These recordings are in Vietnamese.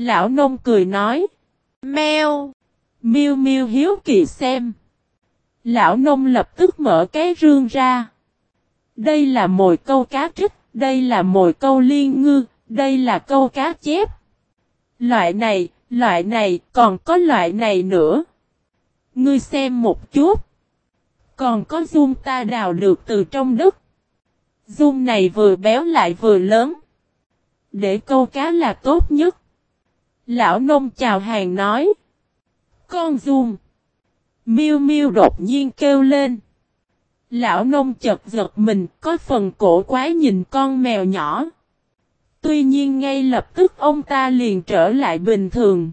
Lão nông cười nói. Mèo. miu miu hiếu kỳ xem. Lão nông lập tức mở cái rương ra. Đây là mồi câu cá trích, đây là mồi câu liên ngư, đây là câu cá chép. Loại này, loại này, còn có loại này nữa. Ngươi xem một chút. Còn có dung ta đào được từ trong đất. Dung này vừa béo lại vừa lớn. Để câu cá là tốt nhất. Lão nông chào hàng nói. Con dung. Miêu miêu đột nhiên kêu lên. Lão nông chật giật mình, có phần cổ quái nhìn con mèo nhỏ. Tuy nhiên ngay lập tức ông ta liền trở lại bình thường.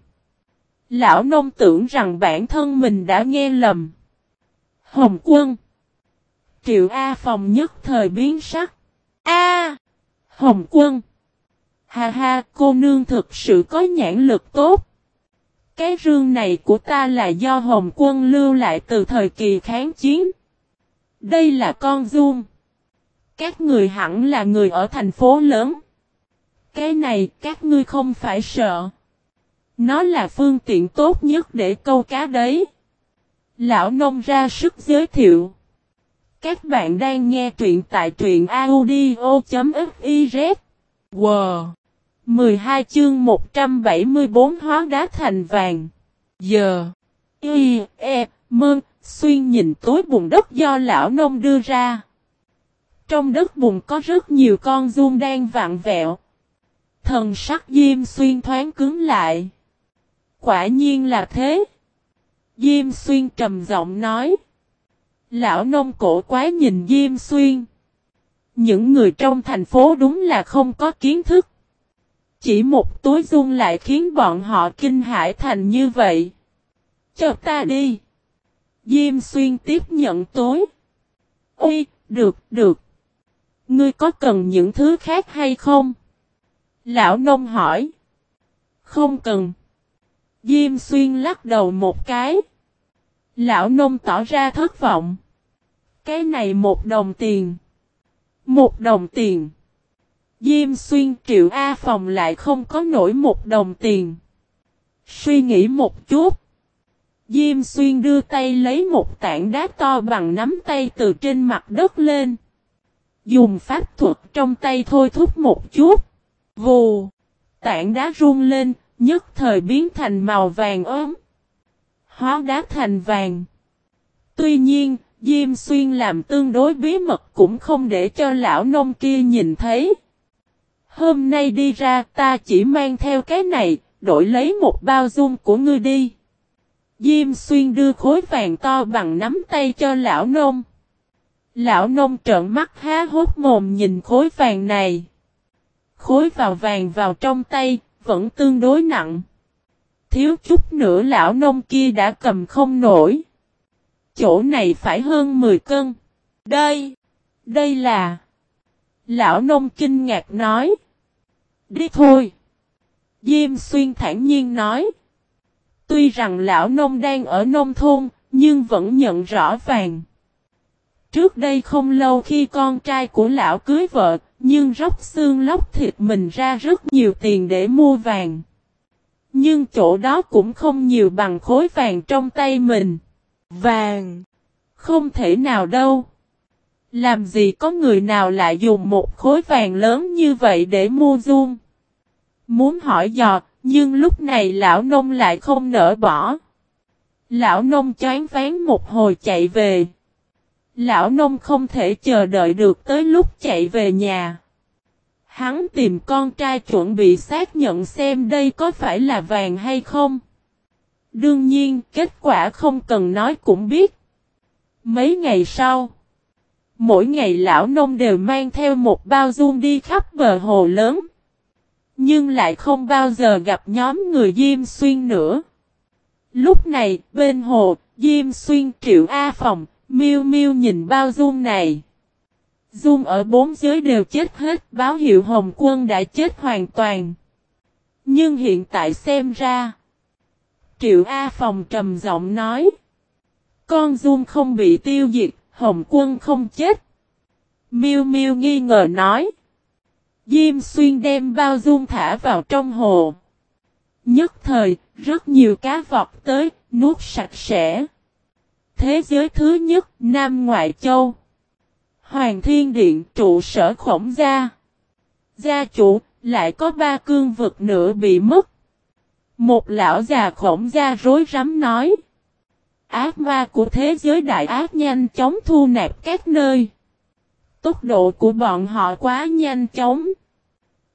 Lão nông tưởng rằng bản thân mình đã nghe lầm. Hồng quân. Triệu A phòng nhất thời biến sắc. A. Hồng quân. Ha ha, cô nương thực sự có nhãn lực tốt. Cái rương này của ta là do Hồng quân lưu lại từ thời kỳ kháng chiến. Đây là con Dung. Các người hẳn là người ở thành phố lớn. Cái này, các ngươi không phải sợ. Nó là phương tiện tốt nhất để câu cá đấy. Lão nông ra sức giới thiệu. Các bạn đang nghe truyện tại truyện audio.fif Wow! 12 chương 174 hóa đá thành vàng. Giờ. Y, E, Mơn, Xuyên nhìn tối bùn đất do lão nông đưa ra. Trong đất bùn có rất nhiều con run đang vặn vẹo. Thần sắc Diêm Xuyên thoáng cứng lại. Quả nhiên là thế. Diêm Xuyên trầm giọng nói. Lão nông cổ quái nhìn Diêm Xuyên. Những người trong thành phố đúng là không có kiến thức. Chỉ một túi dung lại khiến bọn họ kinh hãi thành như vậy. Cho ta đi. Diêm xuyên tiếp nhận túi. Ui, được, được. Ngươi có cần những thứ khác hay không? Lão nông hỏi. Không cần. Diêm xuyên lắc đầu một cái. Lão nông tỏ ra thất vọng. Cái này một đồng tiền. Một đồng tiền. Diêm xuyên triệu A phòng lại không có nổi một đồng tiền. Suy nghĩ một chút. Diêm xuyên đưa tay lấy một tảng đá to bằng nắm tay từ trên mặt đất lên. Dùng pháp thuật trong tay thôi thúc một chút. Vù. Tảng đá rung lên, nhất thời biến thành màu vàng ốm. Hóa đá thành vàng. Tuy nhiên, Diêm Xuyên làm tương đối bí mật cũng không để cho lão nông kia nhìn thấy. Hôm nay đi ra ta chỉ mang theo cái này, đổi lấy một bao dung của ngươi đi. Diêm xuyên đưa khối vàng to bằng nắm tay cho lão nông. Lão nông trợn mắt há hốt mồm nhìn khối vàng này. Khối vào vàng vào trong tay, vẫn tương đối nặng. Thiếu chút nữa lão nông kia đã cầm không nổi. Chỗ này phải hơn 10 cân. Đây, đây là... Lão nông kinh ngạc nói. Đi thôi. Diêm xuyên thản nhiên nói. Tuy rằng lão nông đang ở nông thôn, nhưng vẫn nhận rõ vàng. Trước đây không lâu khi con trai của lão cưới vợ, nhưng róc xương lóc thịt mình ra rất nhiều tiền để mua vàng. Nhưng chỗ đó cũng không nhiều bằng khối vàng trong tay mình. Vàng! Không thể nào đâu. Làm gì có người nào lại dùng một khối vàng lớn như vậy để mua dung? Muốn hỏi dò, nhưng lúc này lão nông lại không nỡ bỏ. Lão nông choáng ván một hồi chạy về. Lão nông không thể chờ đợi được tới lúc chạy về nhà. Hắn tìm con trai chuẩn bị xác nhận xem đây có phải là vàng hay không. Đương nhiên, kết quả không cần nói cũng biết. Mấy ngày sau, mỗi ngày lão nông đều mang theo một bao dung đi khắp bờ hồ lớn. Nhưng lại không bao giờ gặp nhóm người Diêm Xuyên nữa. Lúc này, bên hồ, Diêm Xuyên triệu A phòng, miêu miêu nhìn bao dung này. Dung ở bốn giới đều chết hết, báo hiệu Hồng Quân đã chết hoàn toàn. Nhưng hiện tại xem ra, Triệu A Phòng trầm giọng nói, con Dung không bị tiêu diệt, Hồng Quân không chết. Miêu Miêu nghi ngờ nói, Diêm xuyên đem bao dung thả vào trong hồ. Nhất thời, rất nhiều cá vọt tới, nuốt sạch sẽ. Thế giới thứ nhất, Nam Ngoại Châu. Hoàng Thiên Điện trụ sở khổng gia. Gia chủ, lại có ba cương vực nữa bị mất. Một lão già khổng ra rối rắm nói. Ác ma của thế giới đại ác nhanh chóng thu nạp các nơi. Tốc độ của bọn họ quá nhanh chóng.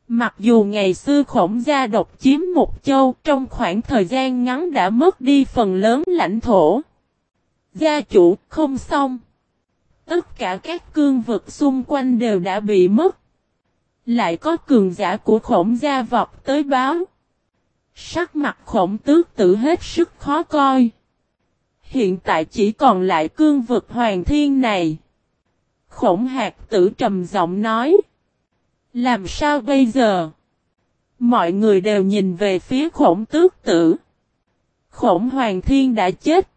Mặc dù ngày xưa khổng gia độc chiếm một châu, trong khoảng thời gian ngắn đã mất đi phần lớn lãnh thổ. Gia chủ, không xong. Tất cả các cương vực xung quanh đều đã bị mất. Lại có cường giả của khổng gia vọt tới báo. Sắc mặt khổng tước tự hết sức khó coi. Hiện tại chỉ còn lại cương vực hoàng thiên này. Khổng hạt tử trầm giọng nói. Làm sao bây giờ? Mọi người đều nhìn về phía khổng tước tử. Khổng hoàng thiên đã chết.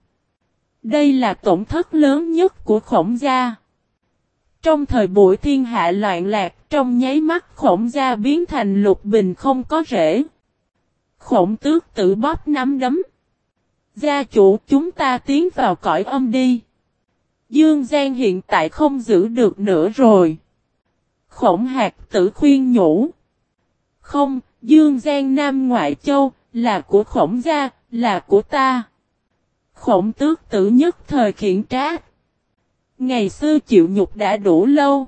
Đây là tổn thất lớn nhất của khổng gia. Trong thời buổi thiên hạ loạn lạc, trong nháy mắt khổng gia biến thành lục bình không có rễ. Khổng tước tự bóp nắm đấm. Gia chủ chúng ta tiến vào cõi âm đi. Dương Giang hiện tại không giữ được nữa rồi. Khổng hạt tử khuyên nhủ. Không, Dương Giang Nam Ngoại Châu, là của khổng gia, là của ta. Khổng tước tử nhất thời khiển trát. Ngày xưa chịu nhục đã đủ lâu.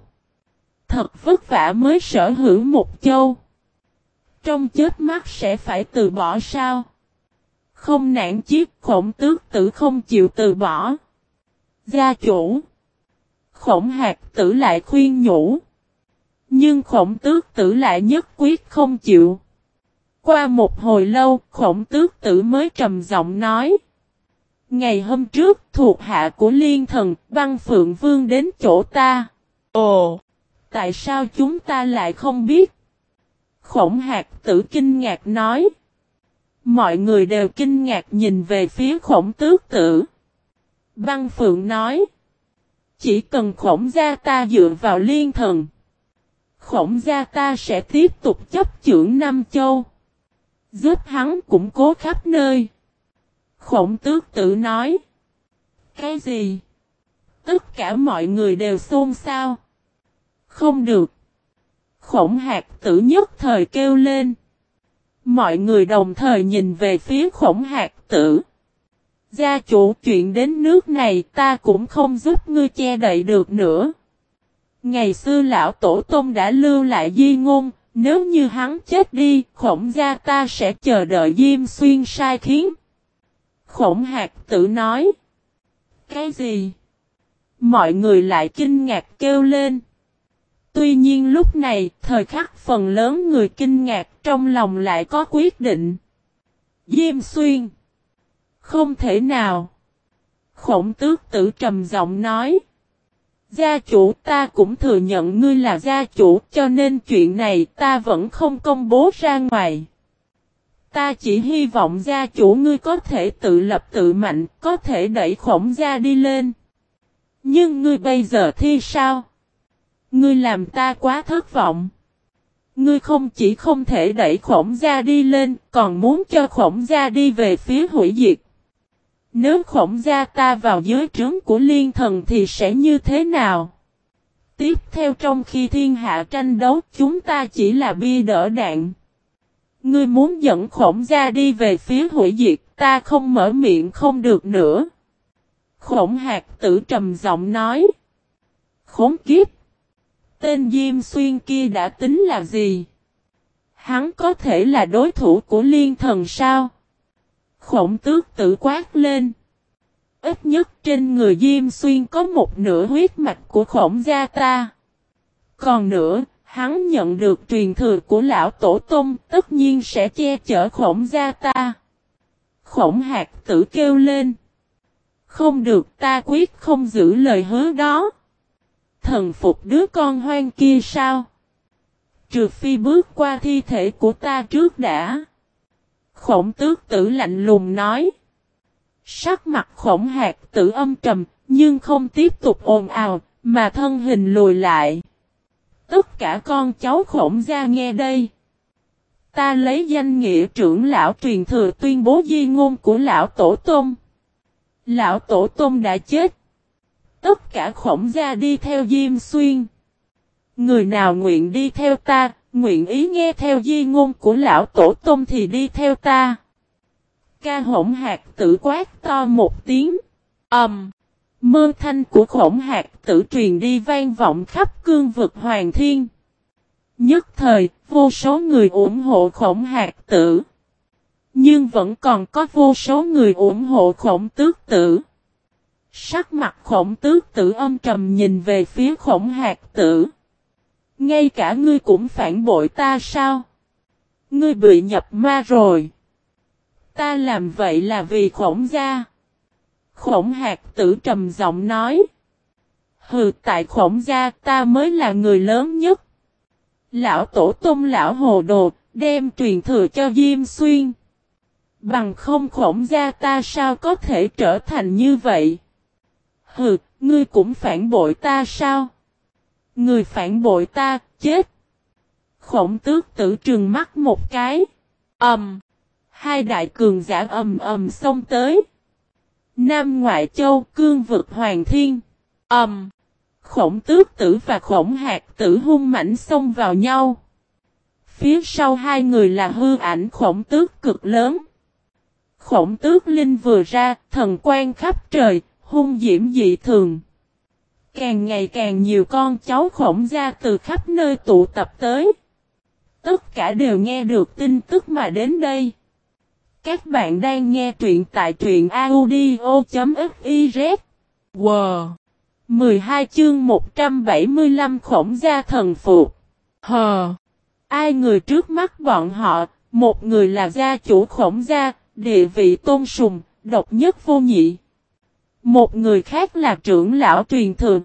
Thật vất vả mới sở hữu một châu. Trong chết mắt sẽ phải từ bỏ sao? Không nản chiếc khổng tước tử không chịu từ bỏ. Gia chủ. Khổng hạt tử lại khuyên nhủ. Nhưng khổng tước tử lại nhất quyết không chịu. Qua một hồi lâu, khổng tước tử mới trầm giọng nói. Ngày hôm trước, thuộc hạ của liên thần, văn phượng vương đến chỗ ta. Ồ! Tại sao chúng ta lại không biết? Khổng hạt tử kinh ngạc nói. Mọi người đều kinh ngạc nhìn về phía khổng tước tử. Băng phượng nói. Chỉ cần khổng gia ta dựa vào liên thần. Khổng gia ta sẽ tiếp tục chấp trưởng Nam Châu. Giúp hắn củng cố khắp nơi. Khổng tước tử nói. Cái gì? Tất cả mọi người đều xôn xao. Không được. Khổng hạt tử nhất thời kêu lên. Mọi người đồng thời nhìn về phía khổng hạt tử. Gia chủ chuyện đến nước này ta cũng không giúp ngươi che đậy được nữa. Ngày xưa lão tổ tông đã lưu lại di ngôn, nếu như hắn chết đi, khổng gia ta sẽ chờ đợi Diêm Xuyên sai khiến. Khổng hạt tử nói. Cái gì? Mọi người lại kinh ngạc kêu lên. Tuy nhiên lúc này, thời khắc phần lớn người kinh ngạc trong lòng lại có quyết định. Diêm xuyên. Không thể nào. Khổng tước tử trầm giọng nói. Gia chủ ta cũng thừa nhận ngươi là gia chủ cho nên chuyện này ta vẫn không công bố ra ngoài. Ta chỉ hy vọng gia chủ ngươi có thể tự lập tự mạnh, có thể đẩy khổng gia đi lên. Nhưng ngươi bây giờ thi sao? Ngươi làm ta quá thất vọng. Ngươi không chỉ không thể đẩy khổng gia đi lên, còn muốn cho khổng gia đi về phía hủy diệt. Nếu khổng gia ta vào giới trướng của liên thần thì sẽ như thế nào? Tiếp theo trong khi thiên hạ tranh đấu chúng ta chỉ là bia đỡ đạn. Ngươi muốn dẫn khổng gia đi về phía hủy diệt ta không mở miệng không được nữa. Khổng hạt tử trầm giọng nói. Khốn kiếp. Tên Diêm Xuyên kia đã tính là gì? Hắn có thể là đối thủ của liên thần sao? Khổng tước tự quát lên. Ít nhất trên người Diêm Xuyên có một nửa huyết mạch của khổng gia ta. Còn nữa, hắn nhận được truyền thừa của lão tổ tông, tất nhiên sẽ che chở khổng gia ta. Khổng hạt tử kêu lên. Không được ta quyết không giữ lời hứa đó thần phục đứa con hoang kia sao? Trừ phi bước qua thi thể của ta trước đã. Khổng tước tử lạnh lùng nói. Sắc mặt khổng hạt tử âm trầm, nhưng không tiếp tục ồn ào, mà thân hình lùi lại. Tất cả con cháu khổng ra nghe đây. Ta lấy danh nghĩa trưởng lão truyền thừa tuyên bố di ngôn của lão tổ tông. Lão tổ tông đã chết. Tất cả khổng gia đi theo Diêm Xuyên. Người nào nguyện đi theo ta, nguyện ý nghe theo di ngôn của lão tổ tông thì đi theo ta. Ca hỗn hạt tử quát to một tiếng. ầm, um, Mơ thanh của khổng hạt tử truyền đi vang vọng khắp cương vực hoàng thiên. Nhất thời, vô số người ủng hộ khổng hạt tử. Nhưng vẫn còn có vô số người ủng hộ khổng tước tử. Sắc mặt khổng tước tử âm trầm nhìn về phía khổng hạt tử. Ngay cả ngươi cũng phản bội ta sao? Ngươi bị nhập ma rồi. Ta làm vậy là vì khổng gia. Khổng hạt tử trầm giọng nói. Hừ tại khổng gia ta mới là người lớn nhất. Lão tổ tung lão hồ đồ, đem truyền thừa cho Diêm Xuyên. Bằng không khổng gia ta sao có thể trở thành như vậy? Hừ, ngươi cũng phản bội ta sao? Người phản bội ta, chết. Khổng tước tử trừng mắt một cái. Ẩm. Um, hai đại cường giả ầm ầm xông tới. Nam Ngoại Châu, cương vực Hoàng Thiên. Ẩm. Um, khổng tước tử và khổng hạt tử hung mảnh xông vào nhau. Phía sau hai người là hư ảnh khổng tước cực lớn. Khổng tước linh vừa ra, thần quan khắp trời, hung diễm dị thường. Càng ngày càng nhiều con cháu khổng gia từ khắp nơi tụ tập tới. Tất cả đều nghe được tin tức mà đến đây. Các bạn đang nghe truyện tại truyện audio.fiz. Wow! 12 chương 175 khổng gia thần phục. Hờ! Ai người trước mắt bọn họ, một người là gia chủ khổng gia, địa vị tôn sùng, độc nhất vô nhị. Một người khác là trưởng lão truyền thừa.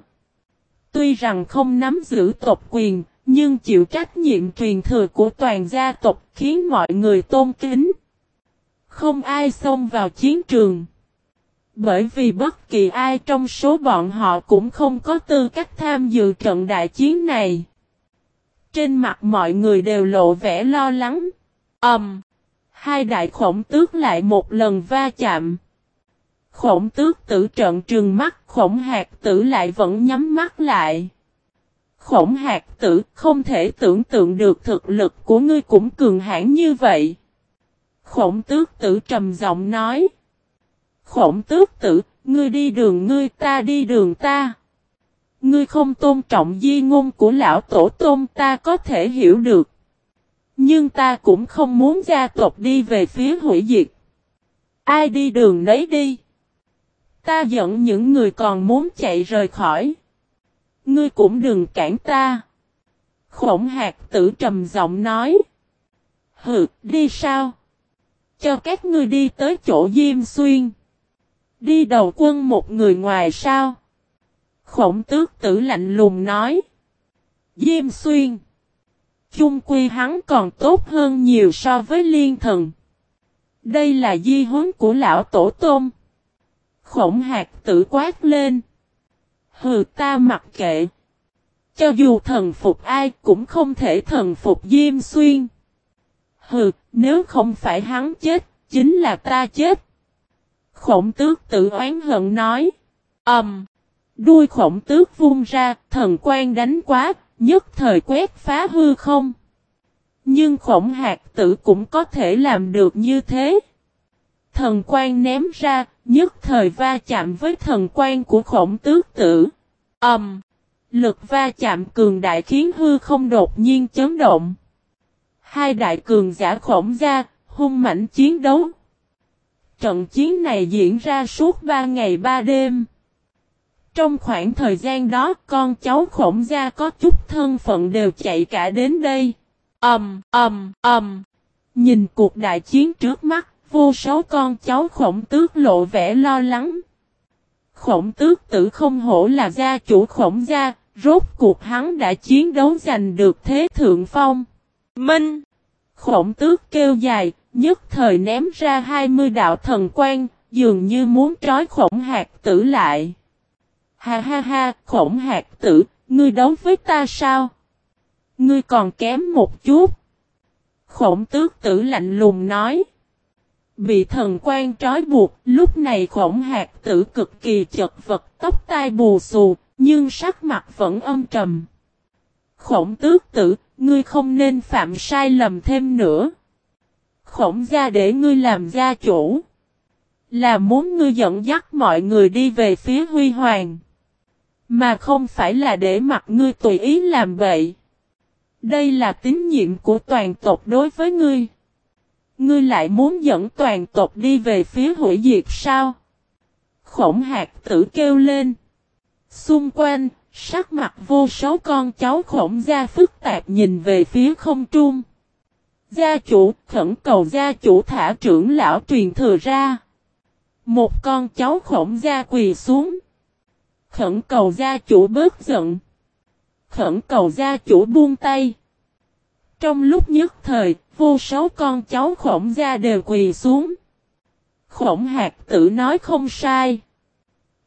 Tuy rằng không nắm giữ tộc quyền, nhưng chịu trách nhiệm truyền thừa của toàn gia tộc khiến mọi người tôn kính. Không ai xông vào chiến trường. Bởi vì bất kỳ ai trong số bọn họ cũng không có tư cách tham dự trận đại chiến này. Trên mặt mọi người đều lộ vẻ lo lắng. ầm, Um, hai đại khổng tước lại một lần va chạm. Khổng tước tử trợn trừng mắt, khổng hạt tử lại vẫn nhắm mắt lại. Khổng hạt tử không thể tưởng tượng được thực lực của ngươi cũng cường hãn như vậy. Khổng tước tử trầm giọng nói. Khổng tước tử, ngươi đi đường ngươi ta đi đường ta. Ngươi không tôn trọng di ngôn của lão tổ tôn ta có thể hiểu được. Nhưng ta cũng không muốn gia tộc đi về phía hủy diệt. Ai đi đường nấy đi. Ta dẫn những người còn muốn chạy rời khỏi. Ngươi cũng đừng cản ta. Khổng hạt tử trầm giọng nói. Hừ, đi sao? Cho các ngươi đi tới chỗ Diêm Xuyên. Đi đầu quân một người ngoài sao? Khổng tước tử lạnh lùng nói. Diêm Xuyên. Chung quy hắn còn tốt hơn nhiều so với liên thần. Đây là di huấn của lão tổ tôm. Khổng hạt tử quát lên. Hừ ta mặc kệ. Cho dù thần phục ai cũng không thể thần phục Diêm Xuyên. Hừ, nếu không phải hắn chết, chính là ta chết. Khổng tước tự oán hận nói. Ẩm. Um, đuôi khổng tước vung ra, thần quan đánh quá, nhất thời quét phá hư không. Nhưng khổng hạt tử cũng có thể làm được như thế. Thần quan ném ra, nhất thời va chạm với thần quan của khổng tước tử. Ẩm. Um, lực va chạm cường đại khiến hư không đột nhiên chấn động. Hai đại cường giả khổng gia, hung mạnh chiến đấu. Trận chiến này diễn ra suốt ba ngày ba đêm. Trong khoảng thời gian đó, con cháu khổng gia có chút thân phận đều chạy cả đến đây. Ầm, ầm, ầm. Nhìn cuộc đại chiến trước mắt, vô số con cháu khổng tước lộ vẻ lo lắng. Khổng tước tử không hổ là gia chủ khổng gia, rốt cuộc hắn đã chiến đấu giành được thế thượng phong. Minh! Khổng tước kêu dài, nhất thời ném ra 20 đạo thần quan, dường như muốn trói khổng hạt tử lại. Ha ha ha, khổng hạt tử, ngươi đấu với ta sao? Ngươi còn kém một chút. Khổng tước tử lạnh lùng nói. Bị thần quan trói buộc, lúc này khổng hạt tử cực kỳ chật vật, tóc tai bù xù, nhưng sắc mặt vẫn âm trầm. Khổng tước tử, ngươi không nên phạm sai lầm thêm nữa. Khổng gia để ngươi làm gia chủ. Là muốn ngươi dẫn dắt mọi người đi về phía huy hoàng. Mà không phải là để mặc ngươi tùy ý làm vậy. Đây là tín nhiệm của toàn tộc đối với ngươi. Ngươi lại muốn dẫn toàn tộc đi về phía hủy diệt sao? Khổng hạt tử kêu lên. Xung quanh, sắc mặt vô số con cháu khổng gia phức tạp nhìn về phía không trung. Gia chủ khẩn cầu gia chủ thả trưởng lão truyền thừa ra. Một con cháu khổng gia quỳ xuống. Khẩn cầu gia chủ bớt giận. Khẩn cầu gia chủ buông tay. Trong lúc nhất thời, vô số con cháu khổng gia đều quỳ xuống. Khổng hạt tử nói không sai.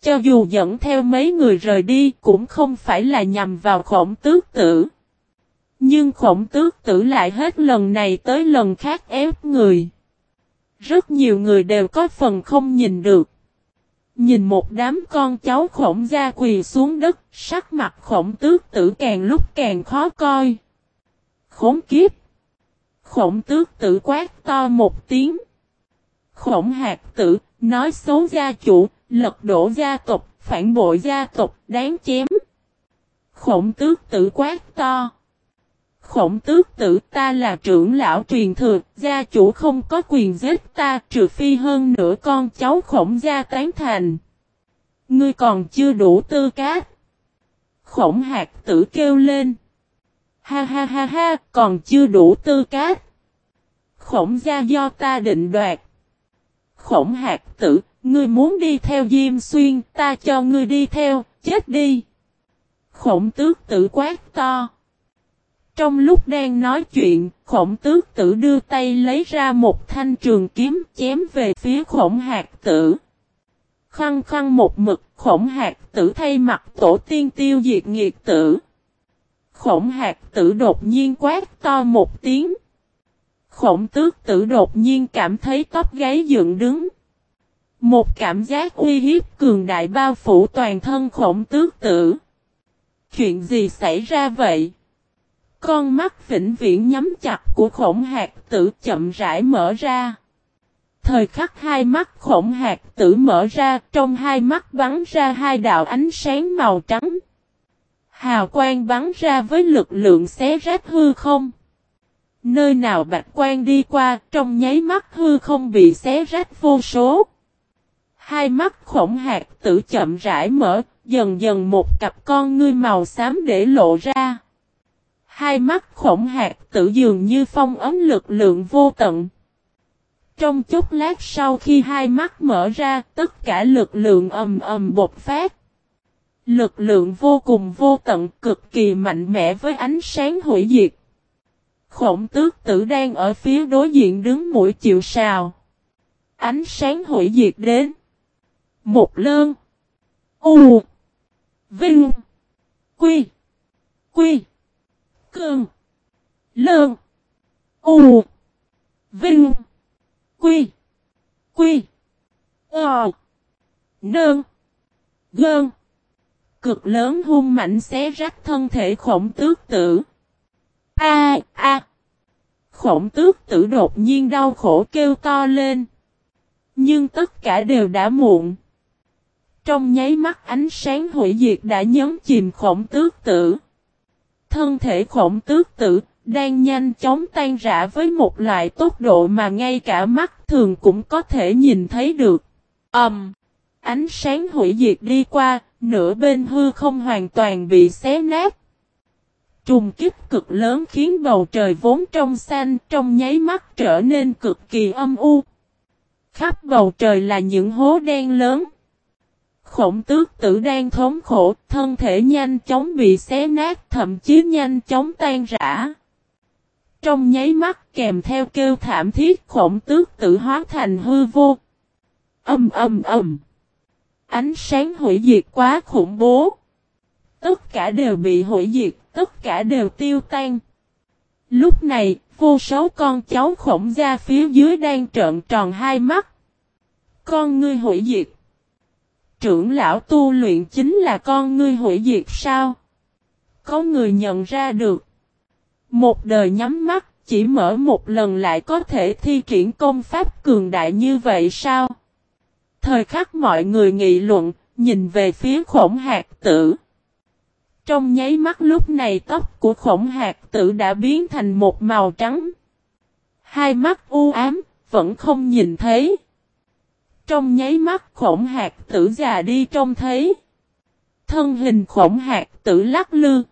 Cho dù dẫn theo mấy người rời đi cũng không phải là nhằm vào khổng tước tử. Nhưng khổng tước tử lại hết lần này tới lần khác ép người. Rất nhiều người đều có phần không nhìn được. Nhìn một đám con cháu khổng gia quỳ xuống đất, sắc mặt khổng tước tử càng lúc càng khó coi. Khốn kiếp! Khổng tước tử quát to một tiếng. Khổng hạt tử, nói xấu gia chủ, lật đổ gia tộc, phản bội gia tộc, đáng chém. Khổng tước tử quát to. Khổng tước tử ta là trưởng lão truyền thừa, gia chủ không có quyền giết ta trừ phi hơn nửa con cháu khổng gia tán thành. Ngươi còn chưa đủ tư cát. Khổng hạt tử kêu lên. Ha ha ha ha, còn chưa đủ tư cát. Khổng gia do ta định đoạt. Khổng hạt tử, ngươi muốn đi theo Diêm Xuyên, ta cho ngươi đi theo, chết đi. Khổng tước tử quát to. Trong lúc đang nói chuyện, khổng tước tử đưa tay lấy ra một thanh trường kiếm chém về phía khổng hạt tử. Khăn khăn một mực, khổng hạt tử thay mặt tổ tiên tiêu diệt nghiệt tử. Khổng hạt tử đột nhiên quát to một tiếng. Khổng tước tử đột nhiên cảm thấy tóc gáy dựng đứng. Một cảm giác uy hiếp cường đại bao phủ toàn thân khổng tước tử. Chuyện gì xảy ra vậy? Con mắt vĩnh viễn nhắm chặt của khổng hạt tử chậm rãi mở ra. Thời khắc hai mắt khổng hạt tử mở ra, trong hai mắt bắn ra hai đạo ánh sáng màu trắng. Hào quang bắn ra với lực lượng xé rách hư không. Nơi nào bạch quang đi qua, trong nháy mắt hư không bị xé rách vô số. Hai mắt khổng hạt tử chậm rãi mở, dần dần một cặp con ngươi màu xám để lộ ra. Hai mắt khổng hạt tử dường như phong ấm lực lượng vô tận. Trong chốc lát sau khi hai mắt mở ra, tất cả lực lượng ầm ầm bột phát. Lực lượng vô cùng vô tận cực kỳ mạnh mẽ với ánh sáng hủy diệt. Khổng tước tử đang ở phía đối diện đứng mũi chịu sào. Ánh sáng hủy diệt đến. Một lơn. U. Vinh. Quy. Quy. Cương. Lơn. U. Vinh. Quy. Quy. Ờ. Nơn. Gơn. Cực lớn hung mạnh xé rách thân thể khổng tước tử. A a. Khổng tước tử đột nhiên đau khổ kêu to lên. Nhưng tất cả đều đã muộn. Trong nháy mắt ánh sáng hủy diệt đã nhấn chìm khổng tước tử. Thân thể khổng tước tử đang nhanh chóng tan rã với một loại tốc độ mà ngay cả mắt thường cũng có thể nhìn thấy được. Ầm! Um, ánh sáng hủy diệt đi qua, nửa bên hư không hoàn toàn bị xé nát. Trùng kích cực lớn khiến bầu trời vốn trong xanh trong nháy mắt trở nên cực kỳ âm u. Khắp bầu trời là những hố đen lớn. Khổng tước tử đang thống khổ, thân thể nhanh chóng bị xé nát, thậm chí nhanh chóng tan rã. Trong nháy mắt kèm theo kêu thảm thiết khổng tước tử hóa thành hư vô. Âm âm âm. Ánh sáng hủy diệt quá khủng bố. Tất cả đều bị hủy diệt, tất cả đều tiêu tan. Lúc này, Vô số con cháu khổng gia phía dưới đang trợn tròn hai mắt. Con ngươi hủy diệt. Trưởng lão tu luyện chính là con ngươi hủy diệt sao? Có người nhận ra được. Một đời nhắm mắt, chỉ mở một lần lại có thể thi triển công pháp cường đại như vậy sao? Thời khắc mọi người nghị luận, nhìn về phía khổng hạt tử. Trong nháy mắt lúc này tóc của khổng hạt tử đã biến thành một màu trắng. Hai mắt u ám, vẫn không nhìn thấy. Trong nháy mắt khổng hạt tử già đi trông thấy. Thân hình khổng hạt tử lắc lư.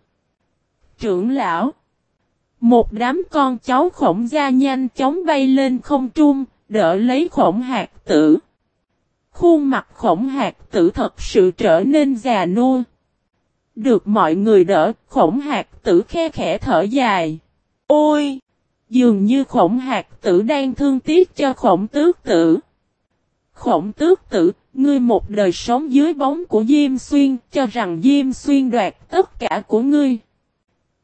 Trưởng lão. Một đám con cháu khổng gia nhanh chóng bay lên không trung, đỡ lấy khổng hạt tử. Khuôn mặt khổng hạt tử thật sự trở nên già nua. Được mọi người đỡ, khổng hạt tử khe khẽ thở dài. Ôi! Dường như khổng hạt tử đang thương tiếc cho khổng tước tử. Khổng tước tử, ngươi một đời sống dưới bóng của Diêm Xuyên, cho rằng Diêm Xuyên đoạt tất cả của ngươi.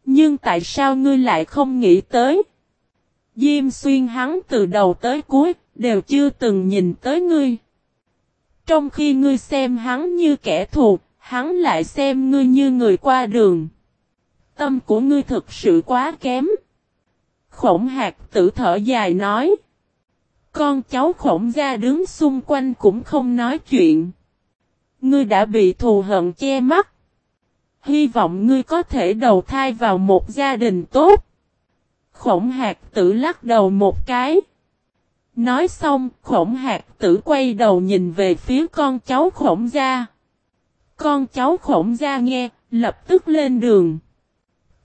Nhưng tại sao ngươi lại không nghĩ tới? Diêm Xuyên hắn từ đầu tới cuối, đều chưa từng nhìn tới ngươi. Trong khi ngươi xem hắn như kẻ thù, hắn lại xem ngươi như người qua đường. Tâm của ngươi thực sự quá kém. Khổng hạt tử thở dài nói. Con cháu khổng gia đứng xung quanh cũng không nói chuyện. Ngươi đã bị thù hận che mắt. Hy vọng ngươi có thể đầu thai vào một gia đình tốt. Khổng hạt tử lắc đầu một cái. Nói xong, khổng hạt tử quay đầu nhìn về phía con cháu khổng gia. Con cháu khổng gia nghe, lập tức lên đường.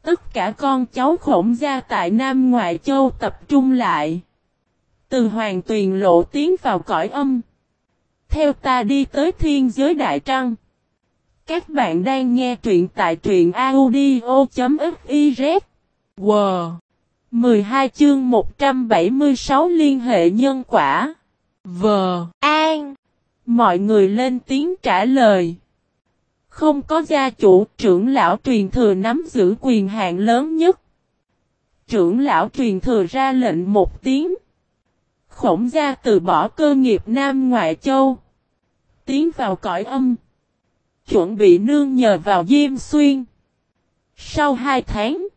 Tất cả con cháu khổng gia tại Nam Ngoại Châu tập trung lại. Từ hoàng tuyền lộ tiến vào cõi âm. Theo ta đi tới thiên giới đại trăng. Các bạn đang nghe truyện tại truyện audio.fif. Wow! 12 chương 176 liên hệ nhân quả. Vờ, an. Mọi người lên tiếng trả lời. Không có gia chủ, trưởng lão truyền thừa nắm giữ quyền hạn lớn nhất. Trưởng lão truyền thừa ra lệnh một tiếng. Khổng gia từ bỏ cơ nghiệp Nam Ngoại Châu. Tiến vào cõi âm. Chuẩn bị nương nhờ vào Diêm Xuyên. Sau hai tháng.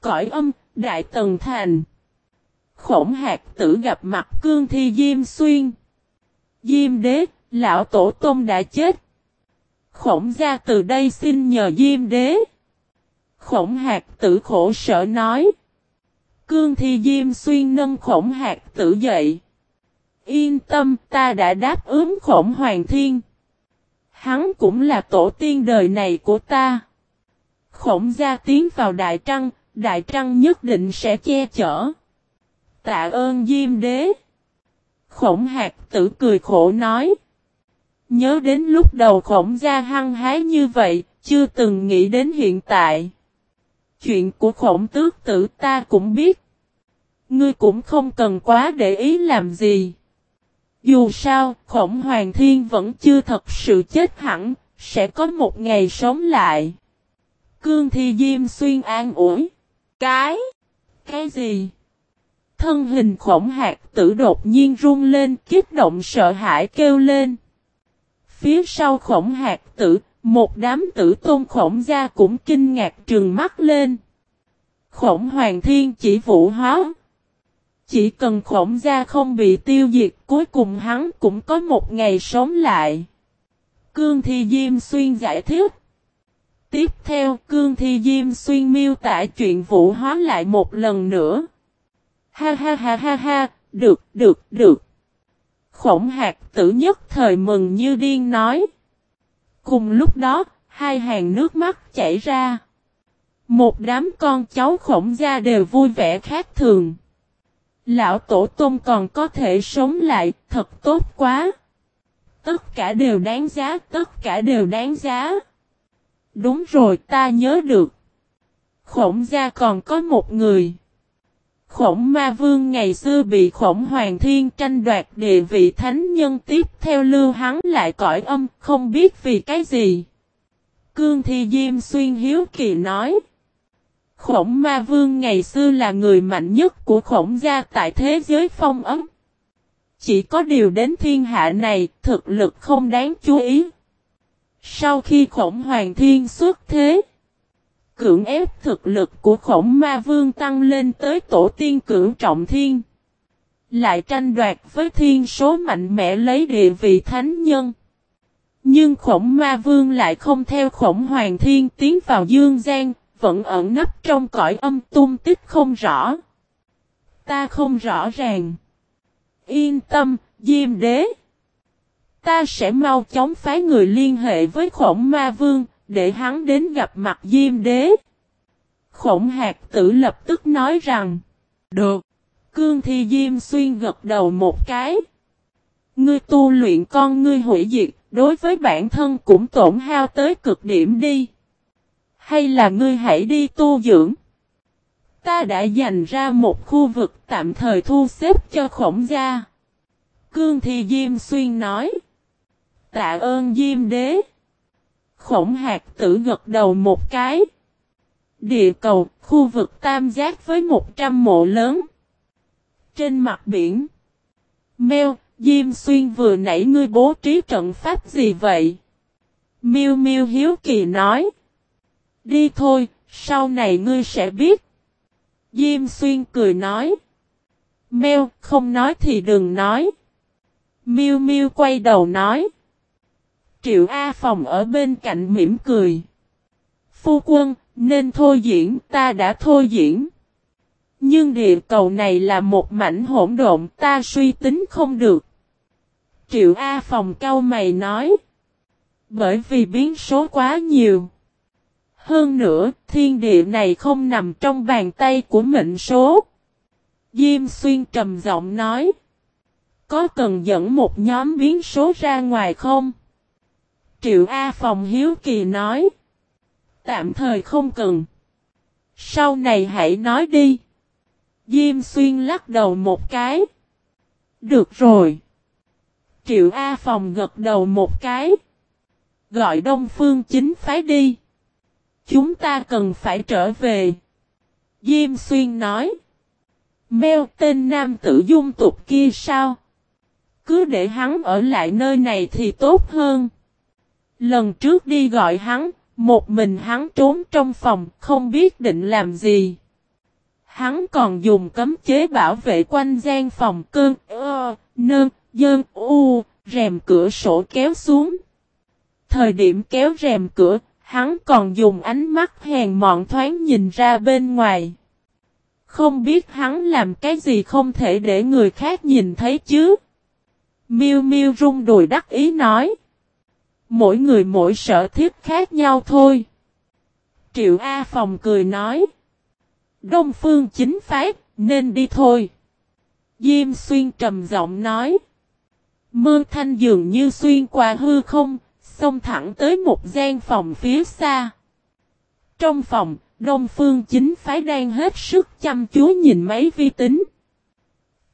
Cõi âm, Đại Tần Thành. Khổng hạt tử gặp mặt cương thi Diêm Xuyên. Diêm đế, lão tổ tôm đã chết. Khổng gia từ đây xin nhờ Diêm đế. Khổng hạt tử khổ sở nói. Cương thi Diêm Xuyên nâng khổng hạt tử dậy. Yên tâm ta đã đáp ứng khổng hoàng thiên. Hắn cũng là tổ tiên đời này của ta. Khổng gia tiến vào Đại Trăng, Đại Trăng nhất định sẽ che chở. Tạ ơn Diêm Đế. Khổng hạt tử cười khổ nói. Nhớ đến lúc đầu khổng gia hăng hái như vậy, chưa từng nghĩ đến hiện tại. Chuyện của khổng tước tử ta cũng biết. Ngươi cũng không cần quá để ý làm gì. Dù sao, khổng hoàng thiên vẫn chưa thật sự chết hẳn, sẽ có một ngày sống lại. Cương thi diêm xuyên an ủi. Cái? Cái gì? Thân hình khổng hạt tử đột nhiên run lên kích động sợ hãi kêu lên. Phía sau khổng hạt tử, một đám tử tôn khổng gia cũng kinh ngạc trừng mắt lên. Khổng hoàng thiên chỉ vũ hóa. Chỉ cần khổng gia không bị tiêu diệt cuối cùng hắn cũng có một ngày sống lại. Cương Thi Diêm Xuyên giải thích. Tiếp theo Cương Thi Diêm Xuyên miêu tả chuyện vũ hóa lại một lần nữa. Ha ha ha ha ha, được, được, được. Khổng hạt tử nhất thời mừng như điên nói. Cùng lúc đó, hai hàng nước mắt chảy ra. Một đám con cháu khổng gia đều vui vẻ khác thường. Lão tổ tôn còn có thể sống lại, thật tốt quá. Tất cả đều đáng giá, tất cả đều đáng giá. Đúng rồi ta nhớ được. Khổng gia còn có một người. Khổng ma vương ngày xưa bị khổng hoàng thiên tranh đoạt địa vị thánh nhân tiếp theo lưu hắn lại cõi âm, không biết vì cái gì. Cương thi diêm xuyên hiếu kỳ nói. Khổng ma vương ngày xưa là người mạnh nhất của khổng gia tại thế giới phong ấm. Chỉ có điều đến thiên hạ này, thực lực không đáng chú ý. Sau khi khổng hoàng thiên xuất thế, cưỡng ép thực lực của khổng ma vương tăng lên tới tổ tiên cưỡng trọng thiên. Lại tranh đoạt với thiên số mạnh mẽ lấy địa vị thánh nhân. Nhưng khổng ma vương lại không theo khổng hoàng thiên tiến vào dương gian, vẫn ẩn nấp trong cõi âm tung tích không rõ. Ta không rõ ràng. Yên tâm, Diêm Đế. Ta sẽ mau chóng phái người liên hệ với khổng ma vương, để hắn đến gặp mặt Diêm Đế. Khổng hạt tử lập tức nói rằng, Được. Cương Thi Diêm Xuyên gật đầu một cái. Ngươi tu luyện con ngươi hủy diệt, đối với bản thân cũng tổn hao tới cực điểm đi. Hay là ngươi hãy đi tu dưỡng. Ta đã dành ra một khu vực tạm thời thu xếp cho khổng gia. Cương Thi Diêm Xuyên nói. Tạ ơn Diêm Đế. Khổng hạt tử gật đầu một cái. Địa cầu, khu vực tam giác với 100 mộ lớn. Trên mặt biển. Mèo, Diêm Xuyên vừa nãy ngươi bố trí trận pháp gì vậy? Miêu Miêu Hiếu Kỳ nói. Đi thôi, sau này ngươi sẽ biết. Diêm Xuyên cười nói. Mèo, không nói thì đừng nói. Miêu Miêu quay đầu nói. Triệu A Phòng ở bên cạnh mỉm cười. Phu quân, nên thôi diễn, ta đã thôi diễn. Nhưng địa cầu này là một mảnh hỗn độn, ta suy tính không được. Triệu A Phòng cao mày nói. Bởi vì biến số quá nhiều. Hơn nữa, thiên địa này không nằm trong bàn tay của mệnh số. Diêm Xuyên trầm giọng nói. Có cần dẫn một nhóm biến số ra ngoài không? Triệu A Phòng Hiếu Kỳ nói. Tạm thời không cần. Sau này hãy nói đi. Diêm Xuyên lắc đầu một cái. Được rồi. Triệu A Phòng gật đầu một cái. Gọi Đông Phương chính phái đi. Chúng ta cần phải trở về. Diêm Xuyên nói. Mèo tên nam tử dung tục kia sao? Cứ để hắn ở lại nơi này thì tốt hơn. Lần trước đi gọi hắn, một mình hắn trốn trong phòng, không biết định làm gì. Hắn còn dùng cấm chế bảo vệ quanh gian phòng cơn, ơ, nơn, dơn, u, rèm cửa sổ kéo xuống. Thời điểm kéo rèm cửa, hắn còn dùng ánh mắt hèn mọn thoáng nhìn ra bên ngoài. Không biết hắn làm cái gì không thể để người khác nhìn thấy chứ. Miêu Miêu rung đùi đắc ý nói. Mỗi người mỗi sở thiết khác nhau thôi. Triệu A Phòng cười nói. Đông Phương chính phái, nên đi thôi. Diêm Xuyên trầm giọng nói. Mơ thanh dường như xuyên qua hư không, xông thẳng tới một gian phòng phía xa. Trong phòng, Đông Phương chính phái đang hết sức chăm chú nhìn máy vi tính.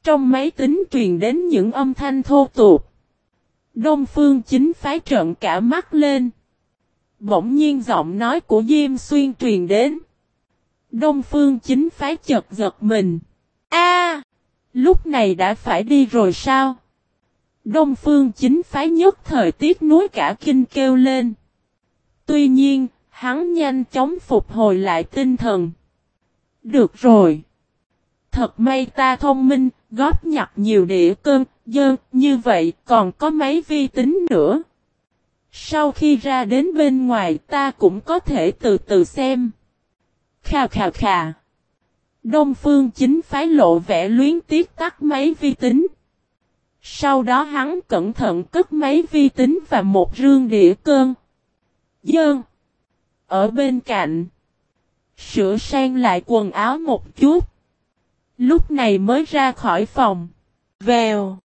Trong máy tính truyền đến những âm thanh thô tục. Đông Phương chính phái trợn cả mắt lên. Bỗng nhiên giọng nói của Diêm Xuyên truyền đến. Đông Phương chính phái chật giật mình. A, Lúc này đã phải đi rồi sao? Đông Phương chính phái nhất thời tiết núi cả kinh kêu lên. Tuy nhiên, hắn nhanh chóng phục hồi lại tinh thần. Được rồi. Thật may ta thông minh, góp nhặt nhiều địa cơn, dơn, như vậy còn có mấy vi tính nữa. Sau khi ra đến bên ngoài ta cũng có thể từ từ xem. Khà khà khà. Đông phương chính phái lộ vẻ luyến tiếc tắt máy vi tính. Sau đó hắn cẩn thận cất máy vi tính và một rương đĩa cơn. Dơn. Ở bên cạnh. Sửa sang lại quần áo một chút. Lúc này mới ra khỏi phòng. Vèo.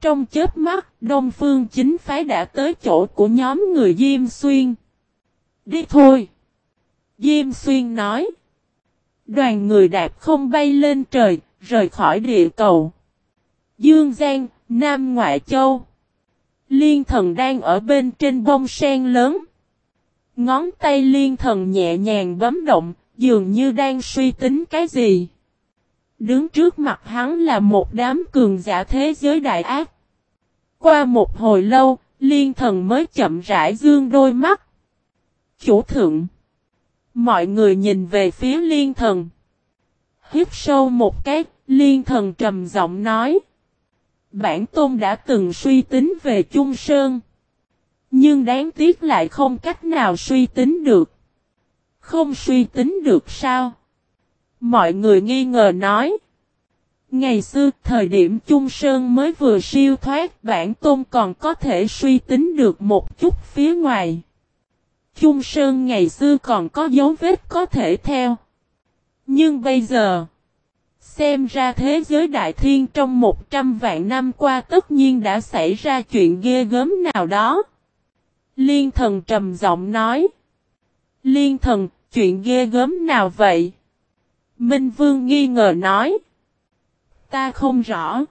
Trong chớp mắt, Đông Phương chính phái đã tới chỗ của nhóm người Diêm Xuyên. Đi thôi. Diêm Xuyên nói. Đoàn người đạp không bay lên trời, rời khỏi địa cầu. Dương Giang, Nam Ngoại Châu. Liên thần đang ở bên trên bông sen lớn. Ngón tay liên thần nhẹ nhàng bấm động, dường như đang suy tính cái gì. Đứng trước mặt hắn là một đám cường giả thế giới đại ác. Qua một hồi lâu, liên thần mới chậm rãi dương đôi mắt. Chủ thượng. Mọi người nhìn về phía liên thần. Hít sâu một cái, liên thần trầm giọng nói. Bản tôn đã từng suy tính về Trung Sơn. Nhưng đáng tiếc lại không cách nào suy tính được. Không suy tính được sao? Mọi người nghi ngờ nói. Ngày xưa, thời điểm Trung Sơn mới vừa siêu thoát, bản tôn còn có thể suy tính được một chút phía ngoài. Trung Sơn ngày xưa còn có dấu vết có thể theo. Nhưng bây giờ, xem ra thế giới đại thiên trong 100 vạn năm qua tất nhiên đã xảy ra chuyện ghê gớm nào đó. Liên thần trầm giọng nói. Liên thần, chuyện ghê gớm nào vậy? Minh Vương nghi ngờ nói. Ta không rõ.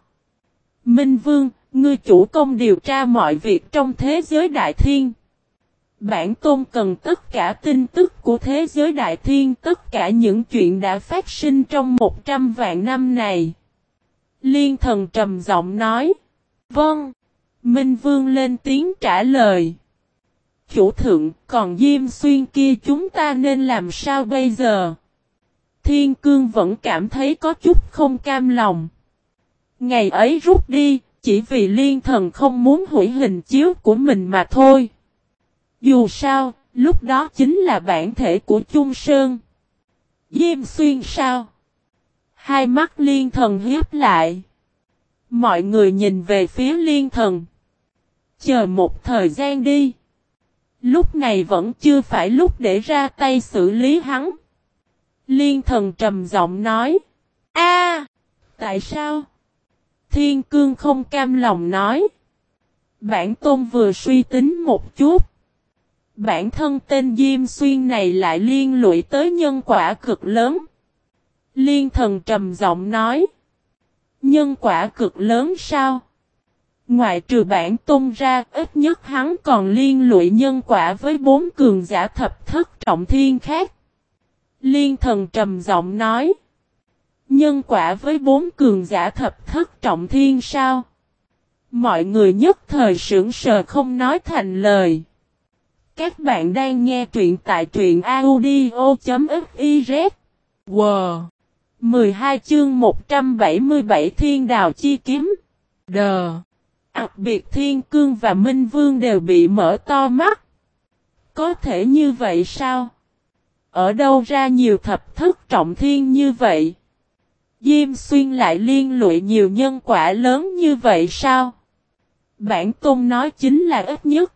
Minh Vương, ngươi chủ công điều tra mọi việc trong thế giới đại thiên. Bản tôn cần tất cả tin tức của thế giới đại thiên, tất cả những chuyện đã phát sinh trong 100 vạn năm này. Liên thần trầm giọng nói. Vâng. Minh Vương lên tiếng trả lời. Chủ thượng, còn Diêm Xuyên kia chúng ta nên làm sao bây giờ? Thiên Cương vẫn cảm thấy có chút không cam lòng. Ngày ấy rút đi, chỉ vì liên thần không muốn hủy hình chiếu của mình mà thôi. Dù sao, lúc đó chính là bản thể của Trung Sơn. Diêm xuyên sao? Hai mắt liên thần hiếp lại. Mọi người nhìn về phía liên thần. Chờ một thời gian đi. Lúc này vẫn chưa phải lúc để ra tay xử lý hắn. Liên thần trầm giọng nói. “A, Tại sao? Thiên cương không cam lòng nói. Bản tôn vừa suy tính một chút. Bản thân tên Diêm Xuyên này lại liên lụy tới nhân quả cực lớn. Liên thần trầm giọng nói. Nhân quả cực lớn sao? Ngoại trừ bản tôn ra, ít nhất hắn còn liên lụy nhân quả với bốn cường giả thập thất trọng thiên khác. Liên thần trầm giọng nói. Nhân quả với bốn cường giả thập thất trọng thiên sao? Mọi người nhất thời sững sờ không nói thành lời. Các bạn đang nghe truyện tại truyện audio.fiz. Wow! 12 chương 177 Thiên Đào Chi Kiếm. Đờ! Đặc biệt Thiên Cương và Minh Vương đều bị mở to mắt. Có thể như vậy sao? Ở đâu ra nhiều thập thức trọng thiên như vậy? Diêm xuyên lại liên lụy nhiều nhân quả lớn như vậy sao? Bản tôn nói chính là ít nhất.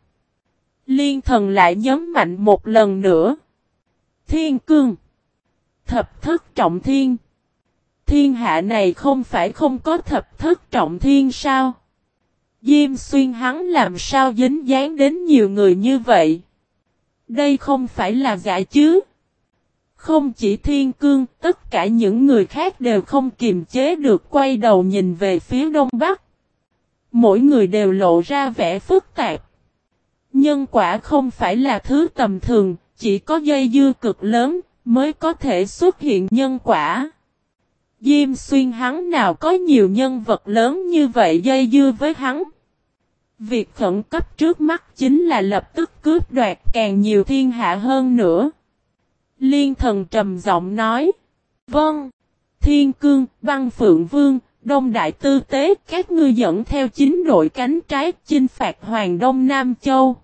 Liên thần lại nhấn mạnh một lần nữa. Thiên cương. Thập thức trọng thiên. Thiên hạ này không phải không có thập thức trọng thiên sao? Diêm xuyên hắn làm sao dính dáng đến nhiều người như vậy? Đây không phải là giả chứ? Không chỉ thiên cương, tất cả những người khác đều không kiềm chế được quay đầu nhìn về phía đông bắc. Mỗi người đều lộ ra vẻ phức tạp. Nhân quả không phải là thứ tầm thường, chỉ có dây dưa cực lớn mới có thể xuất hiện nhân quả. Diêm xuyên hắn nào có nhiều nhân vật lớn như vậy dây dưa với hắn. Việc khẩn cấp trước mắt chính là lập tức cướp đoạt càng nhiều thiên hạ hơn nữa. Liên thần trầm giọng nói. Vâng. Thiên cương, băng phượng vương, đông đại tư tế, các ngươi dẫn theo chính đội cánh trái chinh phạt Hoàng Đông Nam Châu.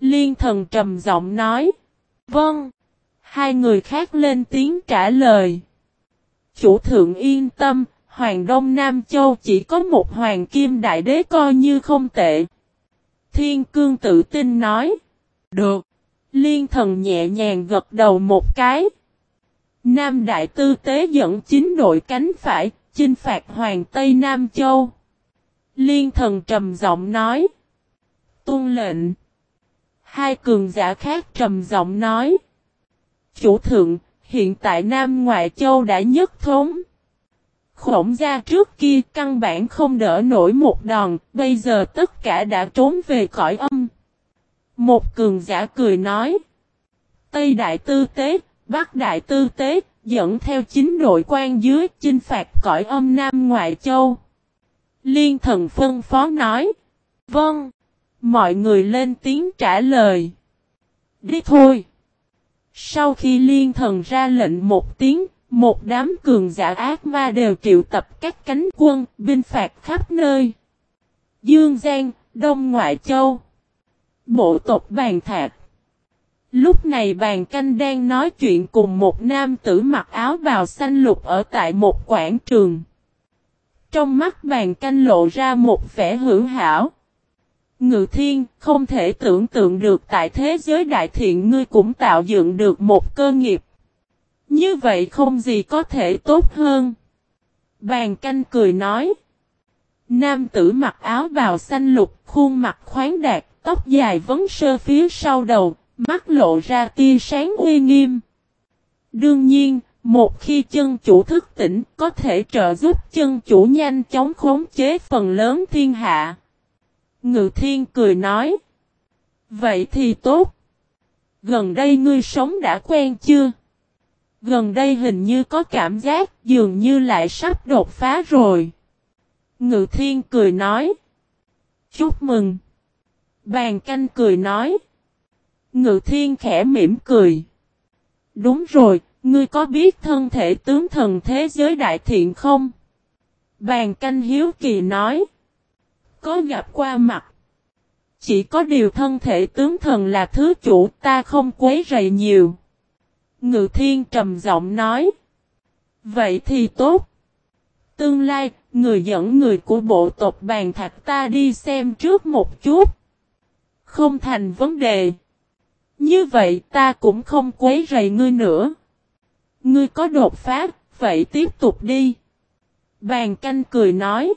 Liên thần trầm giọng nói. Vâng. Hai người khác lên tiếng trả lời. Chủ thượng yên tâm, Hoàng Đông Nam Châu chỉ có một Hoàng Kim Đại Đế coi như không tệ. Thiên Cương tự tin nói. Được. Liên thần nhẹ nhàng gật đầu một cái. Nam Đại Tư Tế dẫn chính đội cánh phải, chinh phạt Hoàng Tây Nam Châu. Liên thần trầm giọng nói. Tôn lệnh. Hai cường giả khác trầm giọng nói. Chủ thượng, hiện tại Nam Ngoại Châu đã nhất thống. Khổng gia trước kia căn bản không đỡ nổi một đòn, bây giờ tất cả đã trốn về cõi âm. Một cường giả cười nói. Tây Đại Tư Tế, Bắc Đại Tư Tế, dẫn theo chín đội quan dưới chinh phạt cõi âm Nam Ngoại Châu. Liên thần phân phó nói. Vâng. Mọi người lên tiếng trả lời. Đi thôi. Sau khi liên thần ra lệnh một tiếng, một đám cường giả ác ma đều triệu tập các cánh quân, binh phạt khắp nơi. Dương Giang, Đông Ngoại Châu. Bộ tộc Bàn Thạc. Lúc này bàn canh đang nói chuyện cùng một nam tử mặc áo bào xanh lục ở tại một quảng trường. Trong mắt bàn canh lộ ra một vẻ hữu hảo. Ngự thiên, không thể tưởng tượng được tại thế giới đại thiện ngươi cũng tạo dựng được một cơ nghiệp. Như vậy không gì có thể tốt hơn. Bàn canh cười nói. Nam tử mặc áo bào xanh lục, khuôn mặt khoáng đạt, tóc dài vấn sơ phía sau đầu, mắt lộ ra tia sáng uy nghiêm. Đương nhiên, một khi chân chủ thức tỉnh, có thể trợ giúp chân chủ nhanh chóng khống chế phần lớn thiên hạ. Ngự thiên cười nói. Vậy thì tốt. Gần đây ngươi sống đã quen chưa? Gần đây hình như có cảm giác dường như lại sắp đột phá rồi. Ngự thiên cười nói. Chúc mừng. Bàn canh cười nói. Ngự thiên khẽ mỉm cười. Đúng rồi, ngươi có biết thân thể tướng thần thế giới đại thiện không? Bàn canh hiếu kỳ nói. Có gặp qua mặt. Chỉ có điều thân thể tướng thần là thứ chủ ta không quấy rầy nhiều. Ngự thiên trầm giọng nói. Vậy thì tốt. Tương lai, người dẫn người của bộ tộc bàn thạch ta đi xem trước một chút. Không thành vấn đề. Như vậy ta cũng không quấy rầy ngươi nữa. Ngươi có đột phá, vậy tiếp tục đi. Bàn canh cười nói.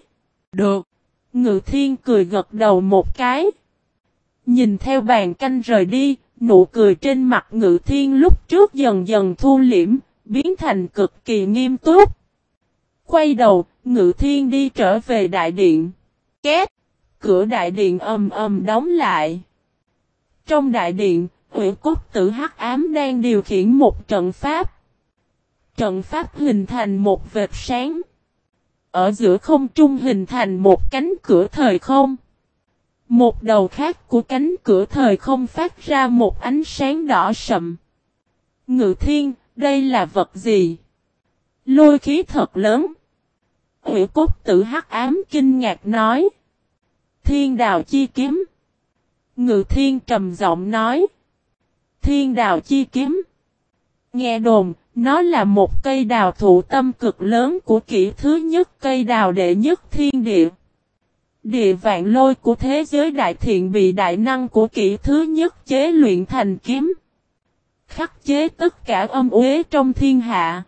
Được. Ngự thiên cười gật đầu một cái. Nhìn theo bàn canh rời đi, nụ cười trên mặt ngự thiên lúc trước dần dần thu liễm, biến thành cực kỳ nghiêm túc. Quay đầu, ngự thiên đi trở về đại điện. Két! Cửa đại điện ầm ầm đóng lại. Trong đại điện, Hủy cốt tử hắc ám đang điều khiển một trận pháp. Trận pháp hình thành một vệt sáng. Ở giữa không trung hình thành một cánh cửa thời không. Một đầu khác của cánh cửa thời không phát ra một ánh sáng đỏ sậm. Ngự thiên, đây là vật gì? Lôi khí thật lớn. Hủy cốt tử hắc ám kinh ngạc nói. Thiên đào chi kiếm. Ngự thiên trầm giọng nói. Thiên đào chi kiếm. Nghe đồn, nó là một cây đào thụ tâm cực lớn của kỷ thứ nhất cây đào đệ nhất thiên địa. Địa vạn lôi của thế giới đại thiện bị đại năng của kỷ thứ nhất chế luyện thành kiếm. Khắc chế tất cả âm uế trong thiên hạ.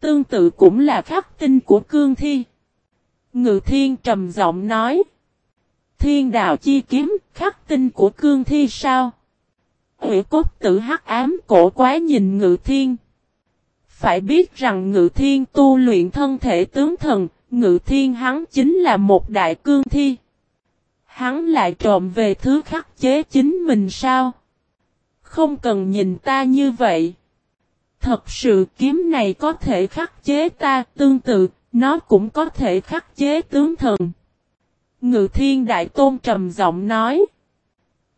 Tương tự cũng là khắc tinh của cương thi. Ngự thiên trầm giọng nói. Thiên đào chi kiếm, khắc tinh của cương thi sao? Hủy cốt tử hắc ám cổ quá nhìn ngự thiên. Phải biết rằng ngự thiên tu luyện thân thể tướng thần, ngự thiên hắn chính là một đại cương thi. Hắn lại trộm về thứ khắc chế chính mình sao? Không cần nhìn ta như vậy. Thật sự kiếm này có thể khắc chế ta tương tự, nó cũng có thể khắc chế tướng thần. Ngự thiên đại tôn trầm giọng nói.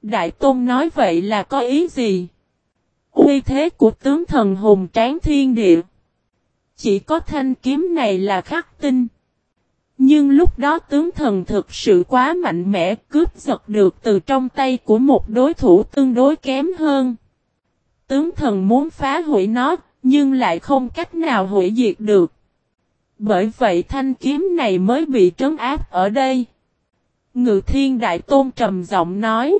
Đại Tôn nói vậy là có ý gì? Uy thế của tướng thần hùng tráng thiên địa. Chỉ có thanh kiếm này là khắc tinh. Nhưng lúc đó tướng thần thực sự quá mạnh mẽ cướp giật được từ trong tay của một đối thủ tương đối kém hơn. Tướng thần muốn phá hủy nó, nhưng lại không cách nào hủy diệt được. Bởi vậy thanh kiếm này mới bị trấn áp ở đây. Ngự thiên đại tôn trầm giọng nói.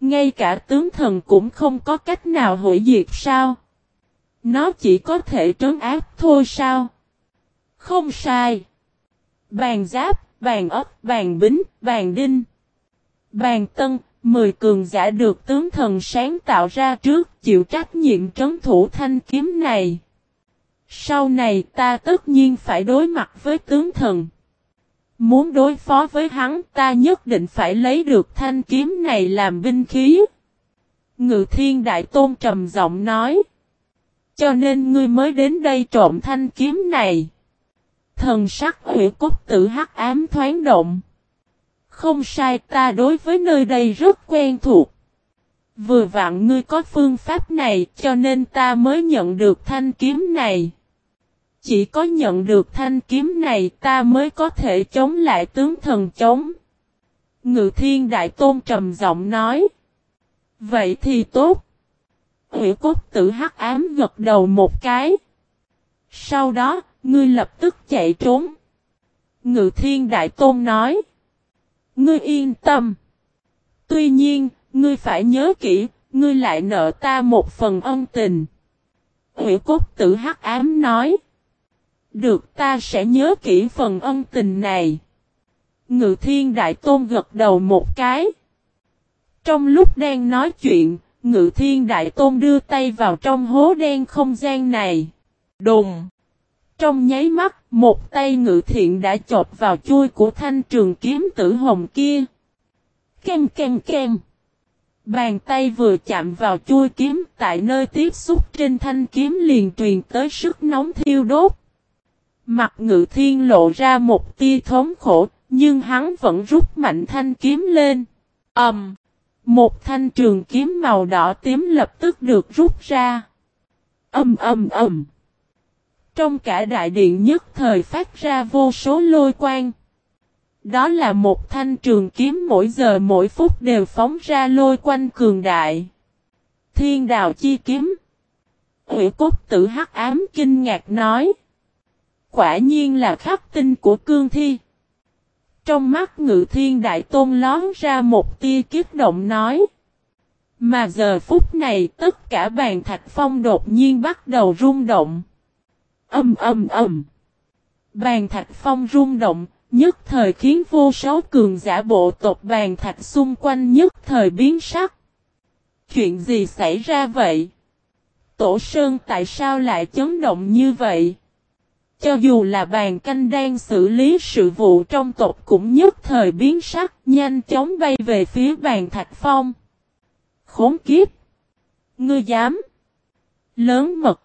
Ngay cả tướng thần cũng không có cách nào hủy diệt sao? Nó chỉ có thể trấn áp thôi sao? Không sai. Bàn giáp, bàn ấp, bàn bính, bàn đinh. Bàn tân, mười cường giả được tướng thần sáng tạo ra trước chịu trách nhiệm trấn thủ thanh kiếm này. Sau này ta tất nhiên phải đối mặt với tướng thần. Muốn đối phó với hắn, ta nhất định phải lấy được thanh kiếm này làm binh khí. Ngự thiên đại tôn trầm giọng nói. Cho nên ngươi mới đến đây trộm thanh kiếm này. Thần sắc hủy cốt tử hắc ám thoáng động. Không sai, ta đối với nơi đây rất quen thuộc. Vừa vặn ngươi có phương pháp này, cho nên ta mới nhận được thanh kiếm này. Chỉ có nhận được thanh kiếm này ta mới có thể chống lại tướng thần chống. Ngự thiên đại tôn trầm giọng nói. Vậy thì tốt. Hủy cốt tử hắc ám gật đầu một cái. Sau đó, ngươi lập tức chạy trốn. Ngự thiên đại tôn nói. Ngươi yên tâm. Tuy nhiên, ngươi phải nhớ kỹ, ngươi lại nợ ta một phần ân tình. Hủy cốt tử hắc ám nói. Được ta sẽ nhớ kỹ phần ân tình này. Ngự thiên đại tôn gật đầu một cái. Trong lúc đang nói chuyện, ngự thiên đại tôn đưa tay vào trong hố đen không gian này. Đùng! Trong nháy mắt, một tay ngự thiện đã chộp vào chui của thanh trường kiếm tử hồng kia. Kem kem kem! Bàn tay vừa chạm vào chui kiếm tại nơi tiếp xúc trên thanh kiếm liền truyền tới sức nóng thiêu đốt. Mặt ngự thiên lộ ra một tia thống khổ, nhưng hắn vẫn rút mạnh thanh kiếm lên. ầm, um, Một thanh trường kiếm màu đỏ tím lập tức được rút ra. Âm âm ầm. Trong cả đại điện nhất thời phát ra vô số lôi quang. Đó là một thanh trường kiếm mỗi giờ mỗi phút đều phóng ra lôi quanh cường đại. Thiên đào chi kiếm. Hủy cốt tử hắc ám kinh ngạc nói. Quả nhiên là khắc tinh của cương thi. Trong mắt ngự thiên đại tôn lón ra một tia kiếp động nói. Mà giờ phút này tất cả bàn thạch phong đột nhiên bắt đầu rung động. Âm âm âm. Bàn thạch phong rung động, nhất thời khiến vô số cường giả bộ tộc bàn thạch xung quanh nhất thời biến sắc. Chuyện gì xảy ra vậy? Tổ Sơn tại sao lại chấn động như vậy? Cho dù là bàn canh đang xử lý sự vụ trong tộc cũng nhất thời biến sắc, nhanh chóng bay về phía bàn thạch phong. Khốn kiếp! Ngươi dám! Lớn mật!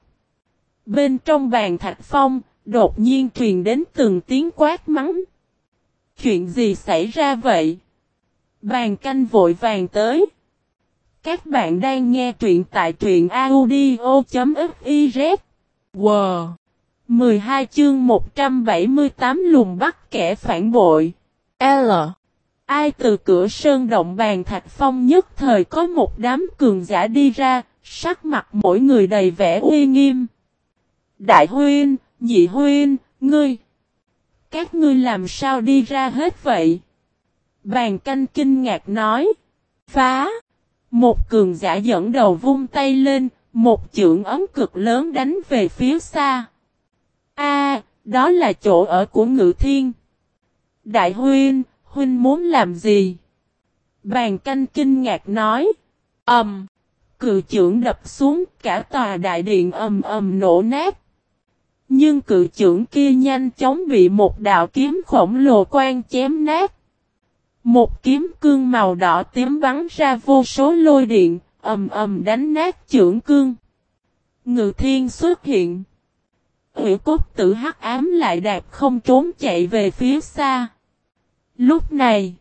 Bên trong bàn thạch phong, đột nhiên truyền đến từng tiếng quát mắng. Chuyện gì xảy ra vậy? Bàn canh vội vàng tới. Các bạn đang nghe truyện tại truyện audio.fif. Wow! 12 chương 178 lùng bắt kẻ phản bội. L. Ai từ cửa sơn động bàn thạch phong nhất thời có một đám cường giả đi ra, sắc mặt mỗi người đầy vẻ uy nghiêm. Đại huyên, nhị huyên, ngươi. Các ngươi làm sao đi ra hết vậy? Bàn canh kinh ngạc nói. Phá. Một cường giả dẫn đầu vung tay lên, một chưởng ấm cực lớn đánh về phía xa. A, đó là chỗ ở của ngự thiên. Đại huynh, huynh muốn làm gì? Bàn canh kinh ngạc nói. Ẩm. Um, cự trưởng đập xuống cả tòa đại điện ầm ầm nổ nát. Nhưng cự trưởng kia nhanh chóng bị một đạo kiếm khổng lồ quan chém nát. Một kiếm cương màu đỏ tím bắn ra vô số lôi điện, ầm ầm đánh nát trưởng cương. Ngự thiên xuất hiện. Hủy cốt tử hắc ám lại đạp không trốn chạy về phía xa. Lúc này,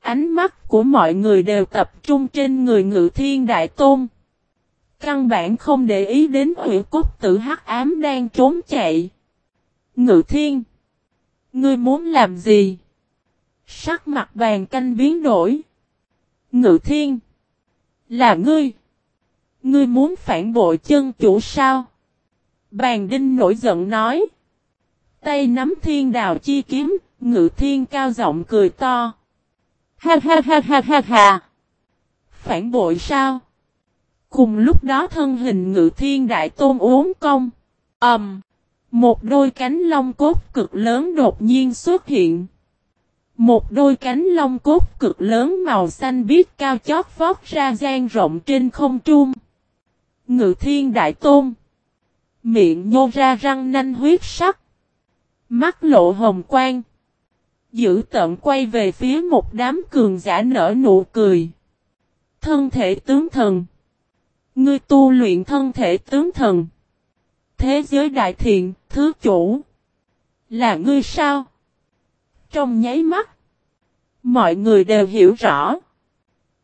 ánh mắt của mọi người đều tập trung trên người ngự thiên đại tôn. Căn bản không để ý đến hủy cốt tử hắc ám đang trốn chạy. Ngự thiên, ngươi muốn làm gì? Sắc mặt bàn canh biến đổi. Ngự thiên, là ngươi. Ngươi muốn phản bội chân chủ sao? Bàn đinh nổi giận nói. Tay nắm thiên đào chi kiếm, ngự thiên cao giọng cười to. Ha ha ha ha ha ha. Phản bội sao? Cùng lúc đó thân hình ngự thiên đại tôn uống công. ầm, um, Một đôi cánh long cốt cực lớn đột nhiên xuất hiện. Một đôi cánh long cốt cực lớn màu xanh biếc cao chót vót ra gian rộng trên không trung. Ngự thiên đại tôn. Miệng nhô ra răng nanh huyết sắc. Mắt lộ hồng quang. Giữ tận quay về phía một đám cường giả nở nụ cười. Thân thể tướng thần. Ngươi tu luyện thân thể tướng thần. Thế giới đại thiện, thứ chủ. Là ngươi sao? Trong nháy mắt. Mọi người đều hiểu rõ.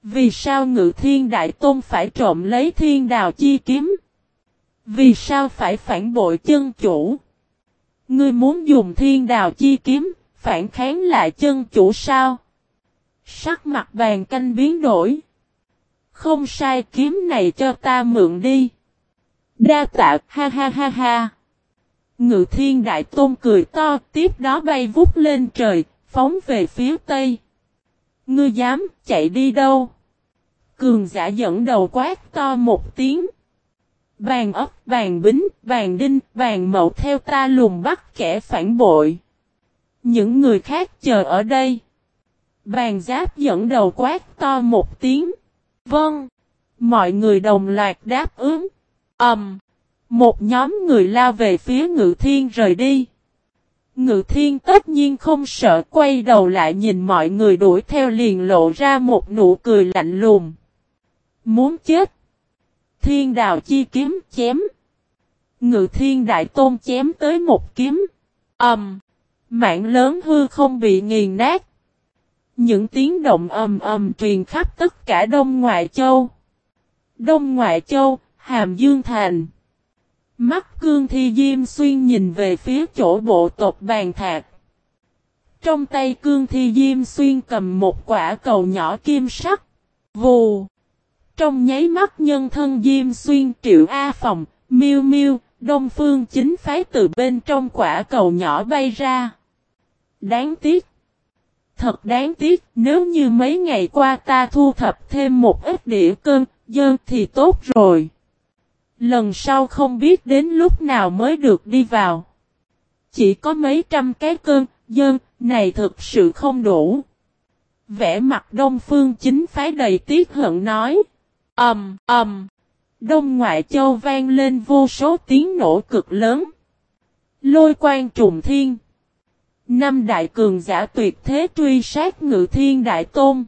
Vì sao ngự thiên đại tôn phải trộm lấy thiên đào chi kiếm? Vì sao phải phản bội chân chủ? Ngươi muốn dùng thiên đào chi kiếm, phản kháng lại chân chủ sao? Sắc mặt vàng canh biến đổi. Không sai kiếm này cho ta mượn đi. Đa tạ ha ha ha ha. Ngự thiên đại tôn cười to tiếp đó bay vút lên trời, phóng về phía tây. Ngươi dám chạy đi đâu? Cường giả dẫn đầu quát to một tiếng bàn ấp, bàn bính, bàn đinh, bàn mậu theo ta lùng bắt kẻ phản bội. Những người khác chờ ở đây. Bàn giáp dẫn đầu quát to một tiếng. Vâng. Mọi người đồng loạt đáp ứng. Ẩm. Um, một nhóm người lao về phía ngự thiên rời đi. Ngự thiên tất nhiên không sợ quay đầu lại nhìn mọi người đuổi theo liền lộ ra một nụ cười lạnh lùng. Muốn chết. Thiên đào chi kiếm chém. Ngự thiên đại tôn chém tới một kiếm. âm Um, mạng lớn hư không bị nghiền nát. Những tiếng động ầm ầm truyền khắp tất cả Đông Ngoại Châu. Đông Ngoại Châu, Hàm Dương Thành. Mắt cương thi diêm xuyên nhìn về phía chỗ bộ tộc bàn thạc. Trong tay cương thi diêm xuyên cầm một quả cầu nhỏ kim sắc. Vù. Trong nháy mắt nhân thân diêm xuyên triệu A phòng, miêu miêu, đông phương chính phái từ bên trong quả cầu nhỏ bay ra. Đáng tiếc. Thật đáng tiếc, nếu như mấy ngày qua ta thu thập thêm một ít đĩa cơn, dơn thì tốt rồi. Lần sau không biết đến lúc nào mới được đi vào. Chỉ có mấy trăm cái cơn, dơn, này thực sự không đủ. Vẽ mặt Đông Phương chính phái đầy tiếc hận nói ầm ầm, Đông Ngoại Châu vang lên vô số tiếng nổ cực lớn. Lôi quang trùng thiên. Năm đại cường giả tuyệt thế truy sát ngự thiên đại tôn.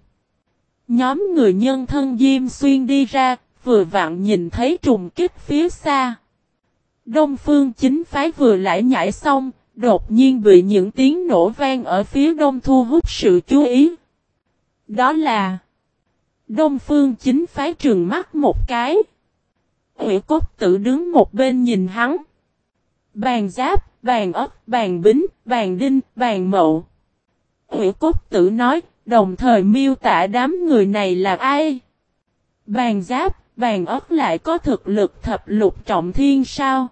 Nhóm người nhân thân Diêm Xuyên đi ra, vừa vặn nhìn thấy trùng kích phía xa. Đông phương chính phái vừa lại nhảy xong, đột nhiên bị những tiếng nổ vang ở phía đông thu hút sự chú ý. Đó là Đông phương chính phái trường mắt một cái. Ủy cốt tự đứng một bên nhìn hắn. Bàn giáp, bàn ấp, bàn bính, bàn đinh, bàn mậu. Ủy cốt tự nói, đồng thời miêu tả đám người này là ai? Bàn giáp, bàn ấp lại có thực lực thập lục trọng thiên sao?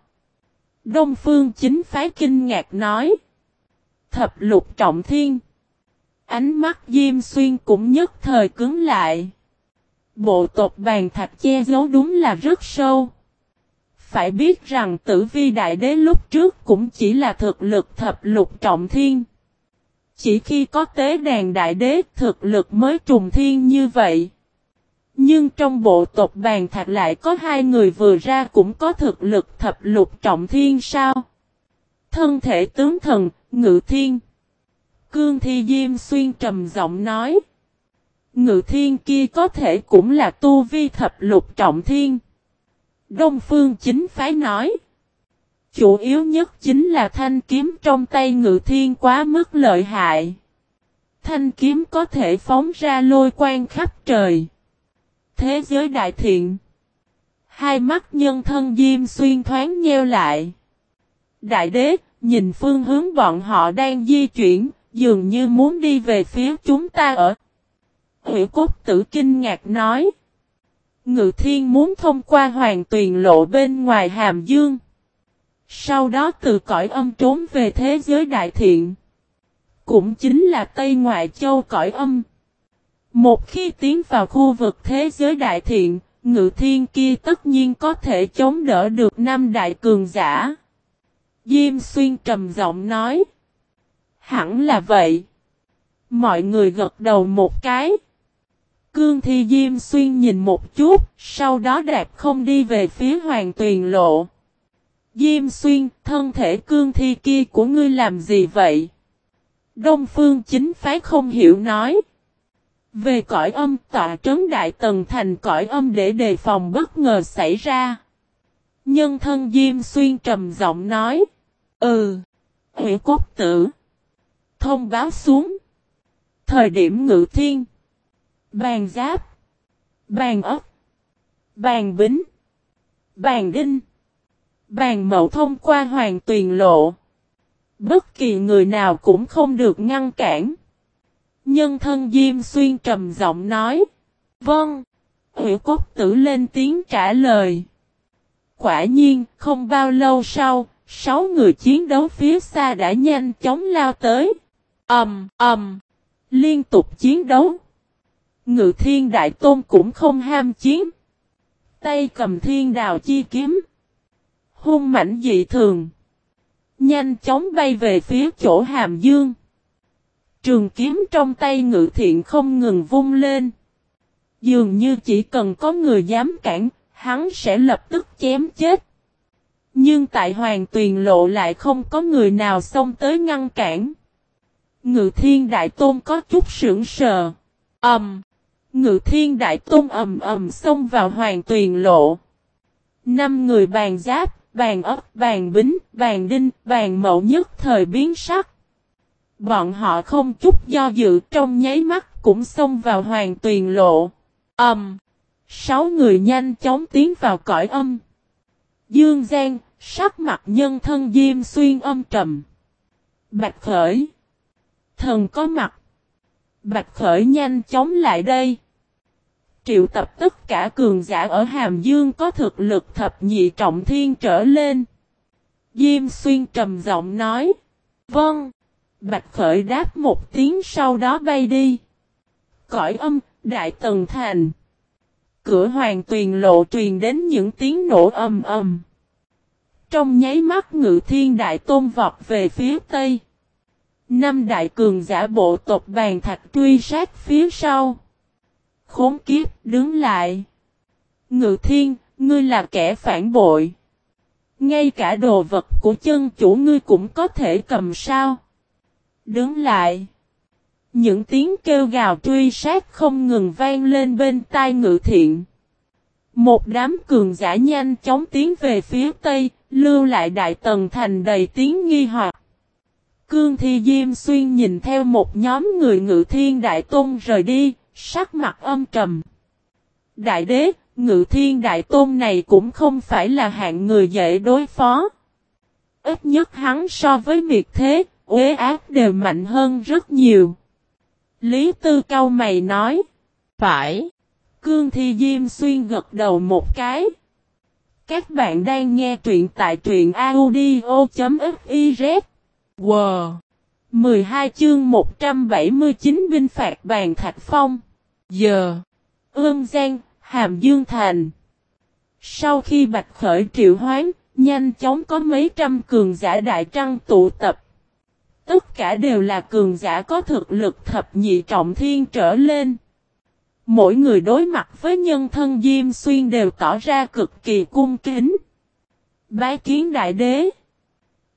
Đông phương chính phái kinh ngạc nói. Thập lục trọng thiên. Ánh mắt Diêm Xuyên cũng nhất thời cứng lại. Bộ tộc bàn thạch che giấu đúng là rất sâu. Phải biết rằng tử vi đại đế lúc trước cũng chỉ là thực lực thập lục trọng thiên. Chỉ khi có tế đàn đại đế thực lực mới trùng thiên như vậy. Nhưng trong bộ tộc bàn thạch lại có hai người vừa ra cũng có thực lực thập lục trọng thiên sao? Thân thể tướng thần, ngự thiên. Cương Thi Diêm Xuyên trầm giọng nói. Ngự thiên kia có thể cũng là tu vi thập lục trọng thiên. Đông Phương chính phái nói. Chủ yếu nhất chính là thanh kiếm trong tay ngự thiên quá mức lợi hại. Thanh kiếm có thể phóng ra lôi quang khắp trời. Thế giới đại thiện. Hai mắt nhân thân diêm xuyên thoáng nheo lại. Đại đế, nhìn phương hướng bọn họ đang di chuyển, dường như muốn đi về phía chúng ta ở. Hủy cốt tử kinh ngạc nói. Ngự thiên muốn thông qua hoàng tuyền lộ bên ngoài hàm dương. Sau đó từ cõi âm trốn về thế giới đại thiện. Cũng chính là Tây Ngoại Châu cõi âm. Một khi tiến vào khu vực thế giới đại thiện, ngự thiên kia tất nhiên có thể chống đỡ được năm đại cường giả. Diêm xuyên trầm giọng nói. Hẳn là vậy. Mọi người gật đầu một cái. Cương thi Diêm Xuyên nhìn một chút, sau đó đạp không đi về phía hoàng tuyền lộ. Diêm Xuyên, thân thể cương thi kia của ngươi làm gì vậy? Đông Phương chính phái không hiểu nói. Về cõi âm tọa trấn đại tầng thành cõi âm để đề phòng bất ngờ xảy ra. Nhân thân Diêm Xuyên trầm giọng nói. Ừ. Hủy cốt tử. Thông báo xuống. Thời điểm ngự thiên. Bàn giáp. Bàn ốc, Bàn bính. Bàn đinh. Bàn mậu thông qua hoàng tuyền lộ. Bất kỳ người nào cũng không được ngăn cản. Nhân thân Diêm Xuyên trầm giọng nói. Vâng. Hữu cốt tử lên tiếng trả lời. Quả nhiên, không bao lâu sau, sáu người chiến đấu phía xa đã nhanh chóng lao tới. ầm um, ầm, um, liên tục chiến đấu. Ngự thiên đại tôn cũng không ham chiến. Tay cầm thiên đào chi kiếm. Hung mảnh dị thường. Nhanh chóng bay về phía chỗ hàm dương. Trường kiếm trong tay ngự thiện không ngừng vung lên. Dường như chỉ cần có người dám cản, hắn sẽ lập tức chém chết. Nhưng tại hoàng tuyền lộ lại không có người nào xông tới ngăn cản. Ngự thiên đại tôn có chút sững sờ. Ẩm. Um, ngự thiên đại tôn ầm ầm xông vào hoàng tuyền lộ. Năm người bàn giáp, bàn ấp, bàn bính, bàn đinh, bàn mậu nhất thời biến sắc. Bọn họ không chút do dự trong nháy mắt cũng xông vào hoàng tuyền lộ. Ẩm. Um, sáu người nhanh chóng tiến vào cõi âm. Dương Giang, sắc mặt nhân thân diêm xuyên âm trầm. Bạch Khởi. Thần có mặt. Bạch Khởi nhanh chóng lại đây. Triệu tập tất cả cường giả ở Hàm Dương có thực lực thập nhị trọng thiên trở lên. Diêm xuyên trầm giọng nói. Vâng. Bạch Khởi đáp một tiếng sau đó bay đi. Cõi âm, Đại Tần Thành. Cửa hoàng tuyền lộ truyền đến những tiếng nổ ầm ầm. Trong nháy mắt ngự thiên đại tôn vọt về phía tây. Năm đại cường giả bộ tộc bàn thạch truy sát phía sau. Khốn kiếp đứng lại. Ngự thiên, ngươi là kẻ phản bội. Ngay cả đồ vật của chân chủ ngươi cũng có thể cầm sao. Đứng lại. Những tiếng kêu gào truy sát không ngừng vang lên bên tai ngự thiện. Một đám cường giả nhanh chóng tiến về phía tây, lưu lại đại tần thành đầy tiếng nghi hoặc. Cương Thi Diêm Xuyên nhìn theo một nhóm người ngự thiên đại tôn rời đi, sắc mặt âm trầm. Đại đế, ngự thiên đại tôn này cũng không phải là hạng người dễ đối phó. Ít nhất hắn so với miệt thế, uế ác đều mạnh hơn rất nhiều. Lý Tư Cao mày nói. Phải. Cương Thi Diêm Xuyên gật đầu một cái. Các bạn đang nghe truyện tại truyện audio.fiz. Wow! 12 chương 179 binh phạt bàn thạch phong. Giờ. Ương Giang, Hàm Dương Thành. Sau khi Bạch Khởi triệu hoán, nhanh chóng có mấy trăm cường giả đại trăng tụ tập. Tất cả đều là cường giả có thực lực thập nhị trọng thiên trở lên. Mỗi người đối mặt với nhân thân Diêm Xuyên đều tỏ ra cực kỳ cung kính. Bái kiến đại đế.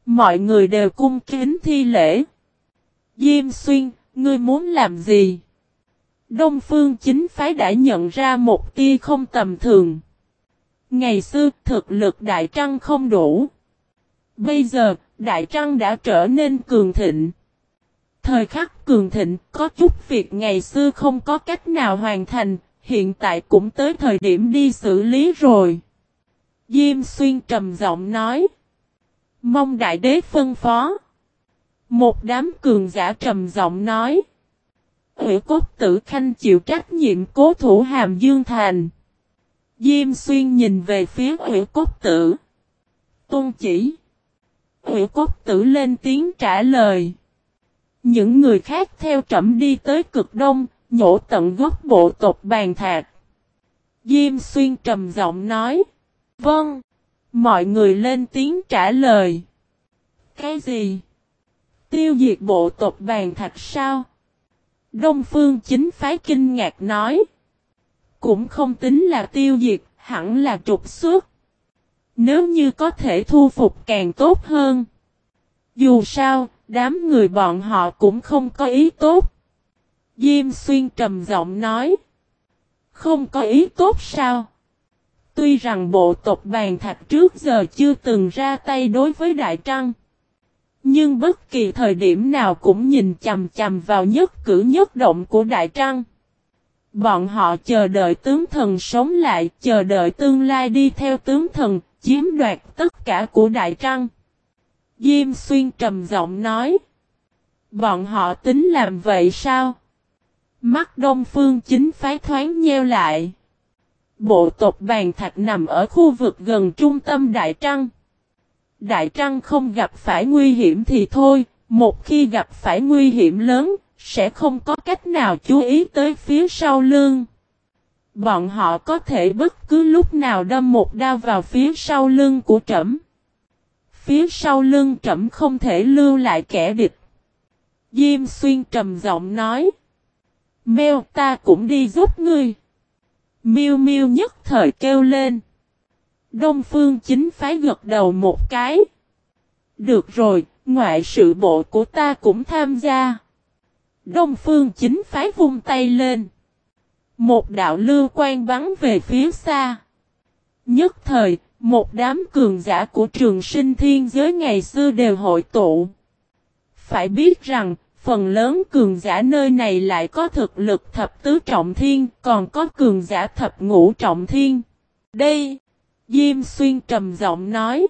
Mọi người đều cung kính thi lễ. Diêm Xuyên, ngươi muốn làm gì? Đông Phương chính phái đã nhận ra một tia không tầm thường. Ngày xưa thực lực Đại Trăng không đủ. Bây giờ, Đại Trăng đã trở nên cường thịnh. Thời khắc cường thịnh, có chút việc ngày xưa không có cách nào hoàn thành, hiện tại cũng tới thời điểm đi xử lý rồi. Diêm xuyên trầm giọng nói. Mong đại đế phân phó. Một đám cường giả trầm giọng nói. Ủy cốt tử khanh chịu trách nhiệm cố thủ hàm dương thành. Diêm xuyên nhìn về phía ủy cốt tử. Tôn chỉ. Ủy cốt tử lên tiếng trả lời. Những người khác theo trẩm đi tới cực đông, nhổ tận gốc bộ tộc bàn thạc. Diêm xuyên trầm giọng nói. Vâng. Mọi người lên tiếng trả lời. Cái gì? Tiêu diệt bộ tộc bàn thạch sao? Đông phương chính phái kinh ngạc nói. Cũng không tính là tiêu diệt, hẳn là trục xuất. Nếu như có thể thu phục càng tốt hơn. Dù sao, đám người bọn họ cũng không có ý tốt. Diêm xuyên trầm giọng nói. Không có ý tốt sao? Tuy rằng bộ tộc bàn thạch trước giờ chưa từng ra tay đối với Đại Trăng. Nhưng bất kỳ thời điểm nào cũng nhìn chầm chầm vào nhất cử nhất động của Đại Trăng. Bọn họ chờ đợi tướng thần sống lại, chờ đợi tương lai đi theo tướng thần, chiếm đoạt tất cả của Đại Trăng. Diêm Xuyên trầm giọng nói. Bọn họ tính làm vậy sao? Mắt đông phương chính phái thoáng nheo lại. Bộ tộc bàn thạch nằm ở khu vực gần trung tâm Đại Trăng. Đại Trăng không gặp phải nguy hiểm thì thôi, một khi gặp phải nguy hiểm lớn, sẽ không có cách nào chú ý tới phía sau lưng. Bọn họ có thể bất cứ lúc nào đâm một đao vào phía sau lưng của trẫm. Phía sau lưng trẫm không thể lưu lại kẻ địch. Diêm xuyên trầm giọng nói. Mèo ta cũng đi giúp ngươi. Miêu miêu nhất thời kêu lên. Đông phương chính phái gật đầu một cái. Được rồi, ngoại sự bộ của ta cũng tham gia. Đông phương chính phái vung tay lên. Một đạo lưu quan bắn về phía xa. Nhất thời, một đám cường giả của trường sinh thiên giới ngày xưa đều hội tụ. Phải biết rằng, phần lớn cường giả nơi này lại có thực lực thập tứ trọng thiên, còn có cường giả thập ngũ trọng thiên. Đây, Diêm Xuyên trầm giọng nói.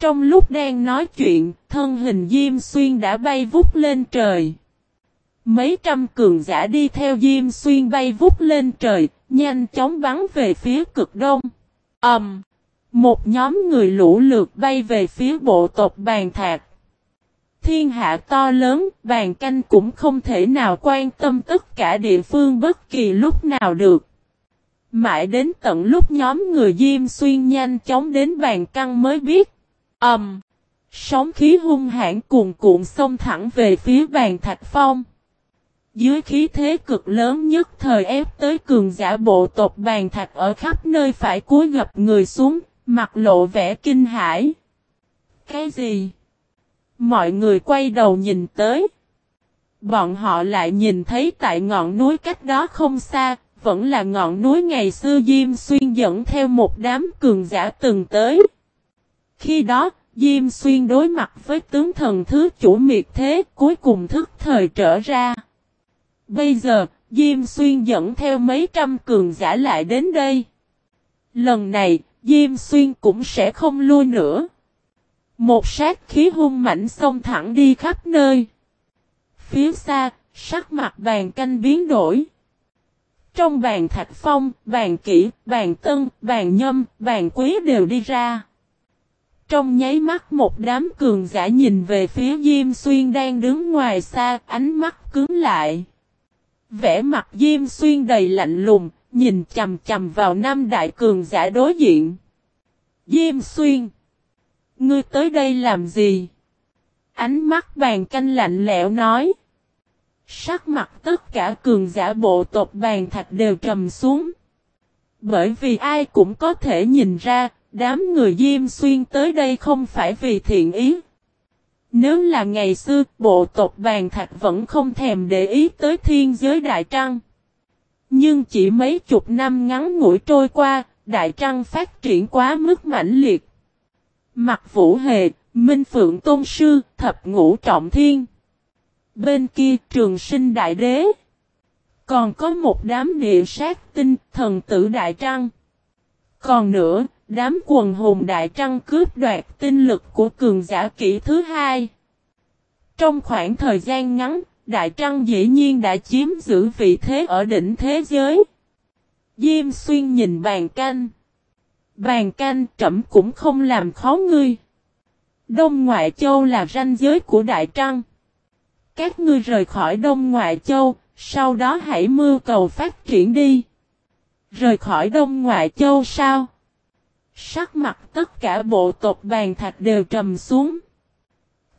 Trong lúc đang nói chuyện, thân hình Diêm Xuyên đã bay vút lên trời. Mấy trăm cường giả đi theo Diêm Xuyên bay vút lên trời, nhanh chóng bắn về phía cực đông. Ầm! Um, một nhóm người lũ lượt bay về phía bộ tộc bàn thạc. Thiên hạ to lớn, bàn canh cũng không thể nào quan tâm tất cả địa phương bất kỳ lúc nào được. Mãi đến tận lúc nhóm người Diêm Xuyên nhanh chóng đến bàn căng mới biết. Ẩm! Um, sóng khí hung hãn cuồn cuộn xông thẳng về phía bàn thạch phong. Dưới khí thế cực lớn nhất thời ép tới cường giả bộ tộc bàn thạch ở khắp nơi phải cúi gập người xuống, mặt lộ vẻ kinh hãi. Cái gì? Mọi người quay đầu nhìn tới. Bọn họ lại nhìn thấy tại ngọn núi cách đó không xa, vẫn là ngọn núi ngày xưa Diêm Xuyên dẫn theo một đám cường giả từng tới. Khi đó, Diêm Xuyên đối mặt với tướng thần thứ chủ miệt thế cuối cùng thức thời trở ra. Bây giờ, Diêm Xuyên dẫn theo mấy trăm cường giả lại đến đây. Lần này, Diêm Xuyên cũng sẽ không lui nữa. Một sát khí hung mạnh xông thẳng đi khắp nơi. Phía xa, sắc mặt bàn canh biến đổi. Trong bàn thạch phong, bàn kỹ, bàn tân, bàn nhâm, bàn quý đều đi ra. Trong nháy mắt một đám cường giả nhìn về phía Diêm Xuyên đang đứng ngoài xa, ánh mắt cứng lại. Vẽ mặt Diêm Xuyên đầy lạnh lùng, nhìn chầm chầm vào năm đại cường giả đối diện. Diêm Xuyên! Ngươi tới đây làm gì? Ánh mắt bàn canh lạnh lẽo nói. Sắc mặt tất cả cường giả bộ tộc bàn thạch đều trầm xuống. Bởi vì ai cũng có thể nhìn ra, đám người Diêm Xuyên tới đây không phải vì thiện ý. Nếu là ngày xưa, bộ tộc bàn thạch vẫn không thèm để ý tới thiên giới Đại Trăng. Nhưng chỉ mấy chục năm ngắn ngủi trôi qua, Đại Trăng phát triển quá mức mãnh liệt. Mặt Vũ Hề, Minh Phượng Tôn Sư, Thập Ngũ Trọng Thiên. Bên kia trường sinh đại đế. Còn có một đám địa sát tinh, thần tử Đại Trăng. Còn nữa, đám quần hùng Đại Trăng cướp đoạt tinh lực của cường giả kỷ thứ hai. Trong khoảng thời gian ngắn, Đại Trăng dĩ nhiên đã chiếm giữ vị thế ở đỉnh thế giới. Diêm xuyên nhìn bàn canh. Bàn canh trẩm cũng không làm khó ngươi. Đông Ngoại Châu là ranh giới của Đại Trăng. Các ngươi rời khỏi Đông Ngoại Châu, sau đó hãy mưu cầu phát triển đi. Rời khỏi Đông Ngoại Châu sao? Sắc mặt tất cả bộ tộc bàn thạch đều trầm xuống.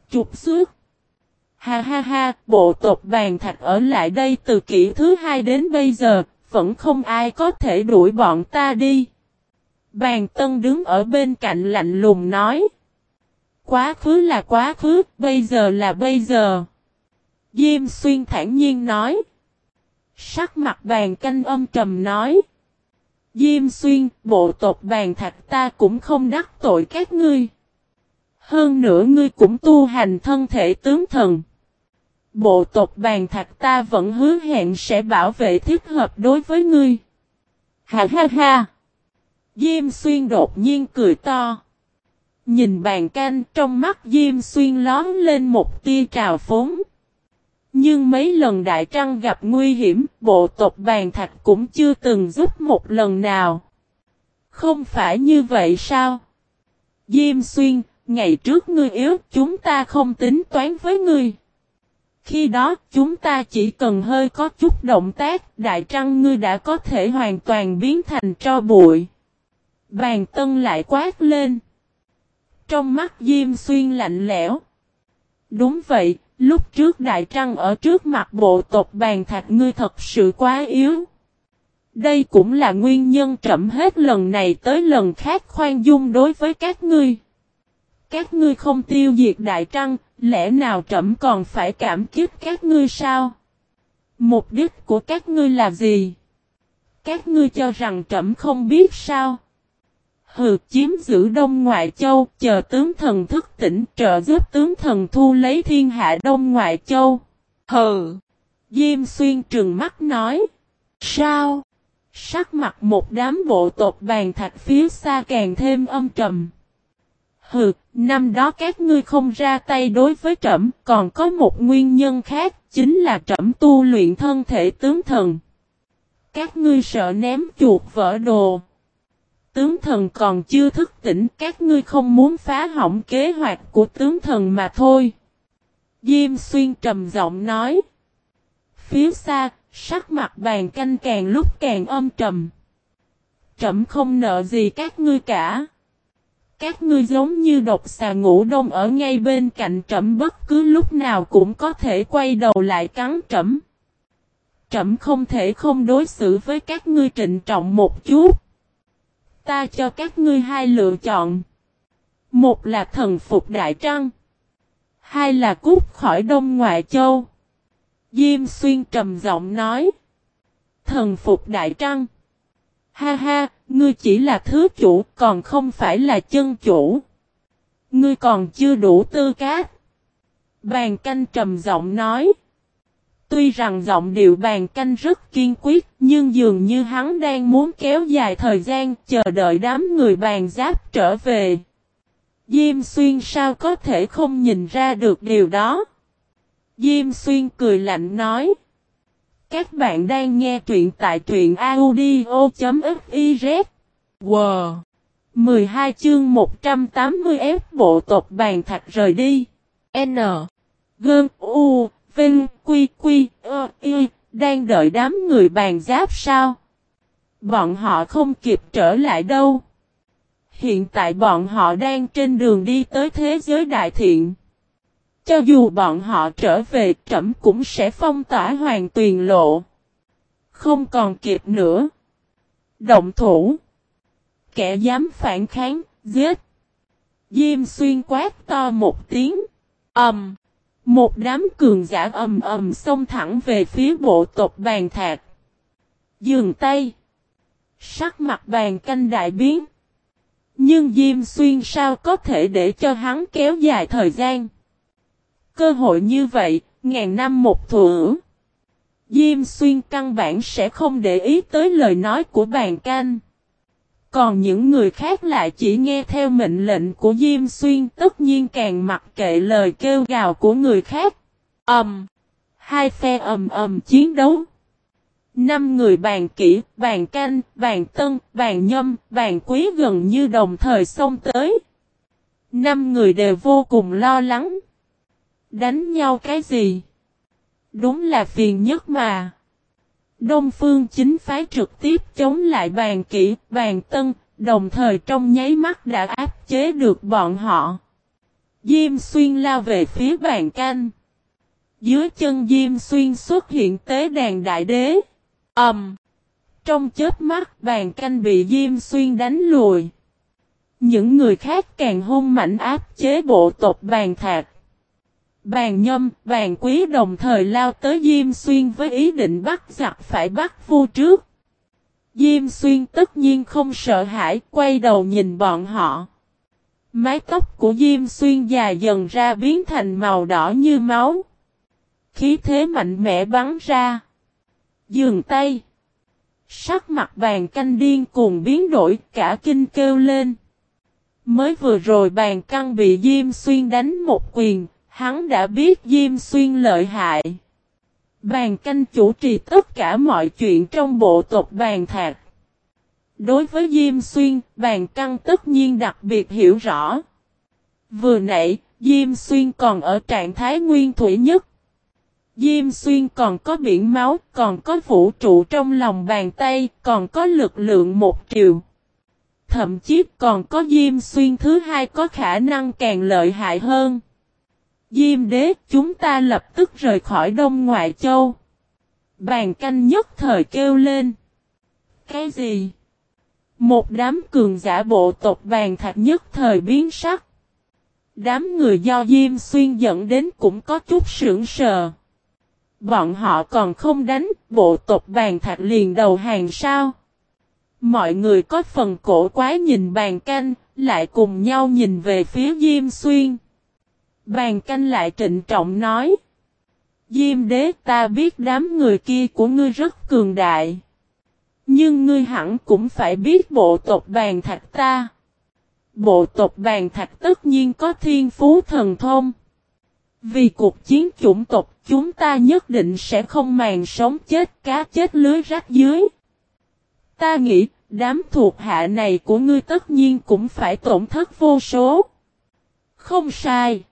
Chụp xước. Ha ha ha, bộ tộc bàn thạch ở lại đây từ kỷ thứ hai đến bây giờ, vẫn không ai có thể đuổi bọn ta đi. Bàn tân đứng ở bên cạnh lạnh lùng nói. Quá khứ là quá khứ, bây giờ là bây giờ. Diêm xuyên thản nhiên nói. Sắc mặt bàn canh âm trầm nói. Diêm xuyên, bộ tộc bàn thạch ta cũng không đắc tội các ngươi. Hơn nữa ngươi cũng tu hành thân thể tướng thần. Bộ tộc bàn thạch ta vẫn hứa hẹn sẽ bảo vệ thích hợp đối với ngươi. Ha ha ha! Diêm xuyên đột nhiên cười to. Nhìn bàn canh trong mắt Diêm xuyên lón lên một tia trào phúng. Nhưng mấy lần Đại Trăng gặp nguy hiểm, bộ tộc bàn thạch cũng chưa từng giúp một lần nào. Không phải như vậy sao? Diêm xuyên, ngày trước ngươi yếu, chúng ta không tính toán với ngươi. Khi đó, chúng ta chỉ cần hơi có chút động tác, Đại Trăng ngươi đã có thể hoàn toàn biến thành tro bụi. Bàn tân lại quát lên. Trong mắt Diêm Xuyên lạnh lẽo. Đúng vậy, lúc trước Đại Trăng ở trước mặt bộ tộc bàn thạch ngươi thật sự quá yếu. Đây cũng là nguyên nhân trầm hết lần này tới lần khác khoan dung đối với các ngươi. Các ngươi không tiêu diệt Đại Trăng, lẽ nào trẫm còn phải cảm kích các ngươi sao? Mục đích của các ngươi là gì? Các ngươi cho rằng trẫm không biết sao? Hừ chiếm giữ Đông Ngoại Châu, chờ tướng thần thức tỉnh trợ giúp tướng thần thu lấy thiên hạ Đông Ngoại Châu. Hừ! Diêm xuyên trừng mắt nói. Sao? Sắc mặt một đám bộ tộc bàn thạch phía xa càng thêm âm trầm. Hừ, năm đó các ngươi không ra tay đối với trẫm, còn có một nguyên nhân khác, chính là trẫm tu luyện thân thể tướng thần. Các ngươi sợ ném chuột vỡ đồ. Tướng thần còn chưa thức tỉnh, các ngươi không muốn phá hỏng kế hoạch của tướng thần mà thôi. Diêm xuyên trầm giọng nói. Phía xa, sắc mặt bàn canh càng lúc càng âm trầm. Trẫm không nợ gì các ngươi cả. Các ngươi giống như độc xà ngủ đông ở ngay bên cạnh trẫm bất cứ lúc nào cũng có thể quay đầu lại cắn trẫm. Trẫm không thể không đối xử với các ngươi trịnh trọng một chút. Ta cho các ngươi hai lựa chọn. Một là thần phục Đại Trăng. Hai là cút khỏi Đông Ngoại Châu. Diêm xuyên trầm giọng nói. Thần phục Đại Trăng. Ha ha, ngươi chỉ là thứ chủ, còn không phải là chân chủ. Ngươi còn chưa đủ tư cách. Bàn canh trầm giọng nói. Tuy rằng giọng điệu bàn canh rất kiên quyết, nhưng dường như hắn đang muốn kéo dài thời gian chờ đợi đám người bàn giáp trở về. Diêm xuyên sao có thể không nhìn ra được điều đó? Diêm xuyên cười lạnh nói. Các bạn đang nghe truyện tại truyện audio.fiz. Wow! 12 chương 180 F bộ tộc bàn thạch rời đi. N. Gơn U. Vinh. Quy. Quy. Ơ. Y. Đang đợi đám người bàn giáp sao? Bọn họ không kịp trở lại đâu. Hiện tại bọn họ đang trên đường đi tới thế giới đại thiện. Cho dù bọn họ trở về trẫm cũng sẽ phong tỏa hoàng tuyền lộ. Không còn kịp nữa. Động thủ. Kẻ dám phản kháng, giết. Diêm xuyên quát to một tiếng. Ẩm một đám cường giả ầm ầm xông thẳng về phía bộ tộc bàn thạc. Dường tay. Sắc mặt bàn canh đại biến. Nhưng Diêm Xuyên sao có thể để cho hắn kéo dài thời gian. Cơ hội như vậy, ngàn năm một thủ. Diêm xuyên căn bản sẽ không để ý tới lời nói của bàn canh. Còn những người khác lại chỉ nghe theo mệnh lệnh của Diêm Xuyên tất nhiên càng mặc kệ lời kêu gào của người khác. Ẩm. hai phe ầm ầm chiến đấu. Năm người bàn kỹ, bàn canh, bàn tân, bàn nhâm, bàn quý gần như đồng thời xông tới. Năm người đều vô cùng lo lắng. Đánh nhau cái gì? Đúng là phiền nhất mà. Đông phương chính phái trực tiếp chống lại bàn kỹ, bàn tân, đồng thời trong nháy mắt đã áp chế được bọn họ. Diêm xuyên lao về phía bàn canh. Dưới chân Diêm xuyên xuất hiện tế đàn đại đế. Ẩm. Um, trong chết mắt bàn canh bị Diêm xuyên đánh lùi. Những người khác càng hung mạnh áp chế bộ tộc bàn thạc. Bàn nhâm, bàn quý đồng thời lao tới Diêm Xuyên với ý định bắt giặc phải bắt vua trước. Diêm xuyên tất nhiên không sợ hãi, quay đầu nhìn bọn họ. Mái tóc của Diêm xuyên già dần ra biến thành màu đỏ như máu. Khí thế mạnh mẽ bắn ra. Dường tay. Sắc mặt bàn canh điên cuồng biến đổi cả kinh kêu lên. Mới vừa rồi bàn căng bị Diêm Xuyên đánh một quyền, hắn đã biết Diêm Xuyên lợi hại. Bàn canh chủ trì tất cả mọi chuyện trong bộ tộc bàn thạc. Đối với Diêm Xuyên, bàn căng tất nhiên đặc biệt hiểu rõ. Vừa nãy, Diêm Xuyên còn ở trạng thái nguyên thủy nhất. Diêm Xuyên còn có biển máu, còn có vũ trụ trong lòng bàn tay, còn có lực lượng một triệu. Thậm chí còn có Diêm Xuyên thứ hai có khả năng càng lợi hại hơn. Diêm đế chúng ta lập tức rời khỏi Đông Ngoại Châu. Bàn canh nhất thời kêu lên. Cái gì? Một đám cường giả bộ tộc bàn thạch nhất thời biến sắc. Đám người do Diêm Xuyên dẫn đến cũng có chút sưởng sờ. Bọn họ còn không đánh, bộ tộc bàn thạch liền đầu hàng sao? Mọi người có phần cổ quái nhìn bàn canh, lại cùng nhau nhìn về phía Diêm Xuyên. Bàn canh lại trịnh trọng nói. Diêm đế, ta biết đám người kia của ngươi rất cường đại. Nhưng ngươi hẳn cũng phải biết bộ tộc bàn thạch ta. Bộ tộc bàn thạch tất nhiên có thiên phú thần thông. Vì cuộc chiến chủng tộc, chúng ta nhất định sẽ không màng sống chết cá chết lưới rách dưới. Ta nghĩ, đám thuộc hạ này của ngươi tất nhiên cũng phải tổn thất vô số. Không sai.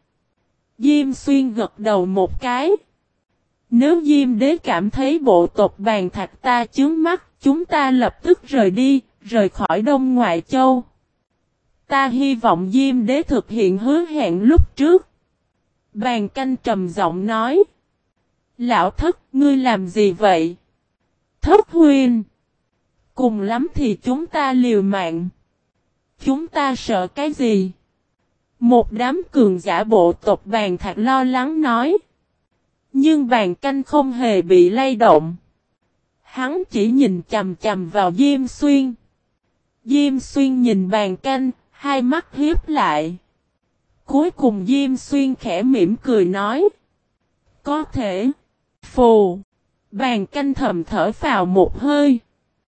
Diêm xuyên gật đầu một cái. Nếu Diêm đế cảm thấy bộ tộc bàn thạch ta chướng mắt, chúng ta lập tức rời đi, rời khỏi Đông Ngoại Châu. Ta hy vọng Diêm đế thực hiện hứa hẹn lúc trước. Bàn canh trầm giọng nói. Lão thất, ngươi làm gì vậy? Thất huyên. Cùng lắm thì chúng ta liều mạng. Chúng ta sợ cái gì? Một đám cường giả bộ tộc bàn thạch lo lắng nói. Nhưng bàn canh không hề bị lay động. Hắn chỉ nhìn chầm chầm vào Diêm Xuyên. Diêm Xuyên nhìn bàn canh, hai mắt hiếp lại. Cuối cùng Diêm Xuyên khẽ mỉm cười nói. Có thể. Phù. Bàn canh thầm thở vào một hơi.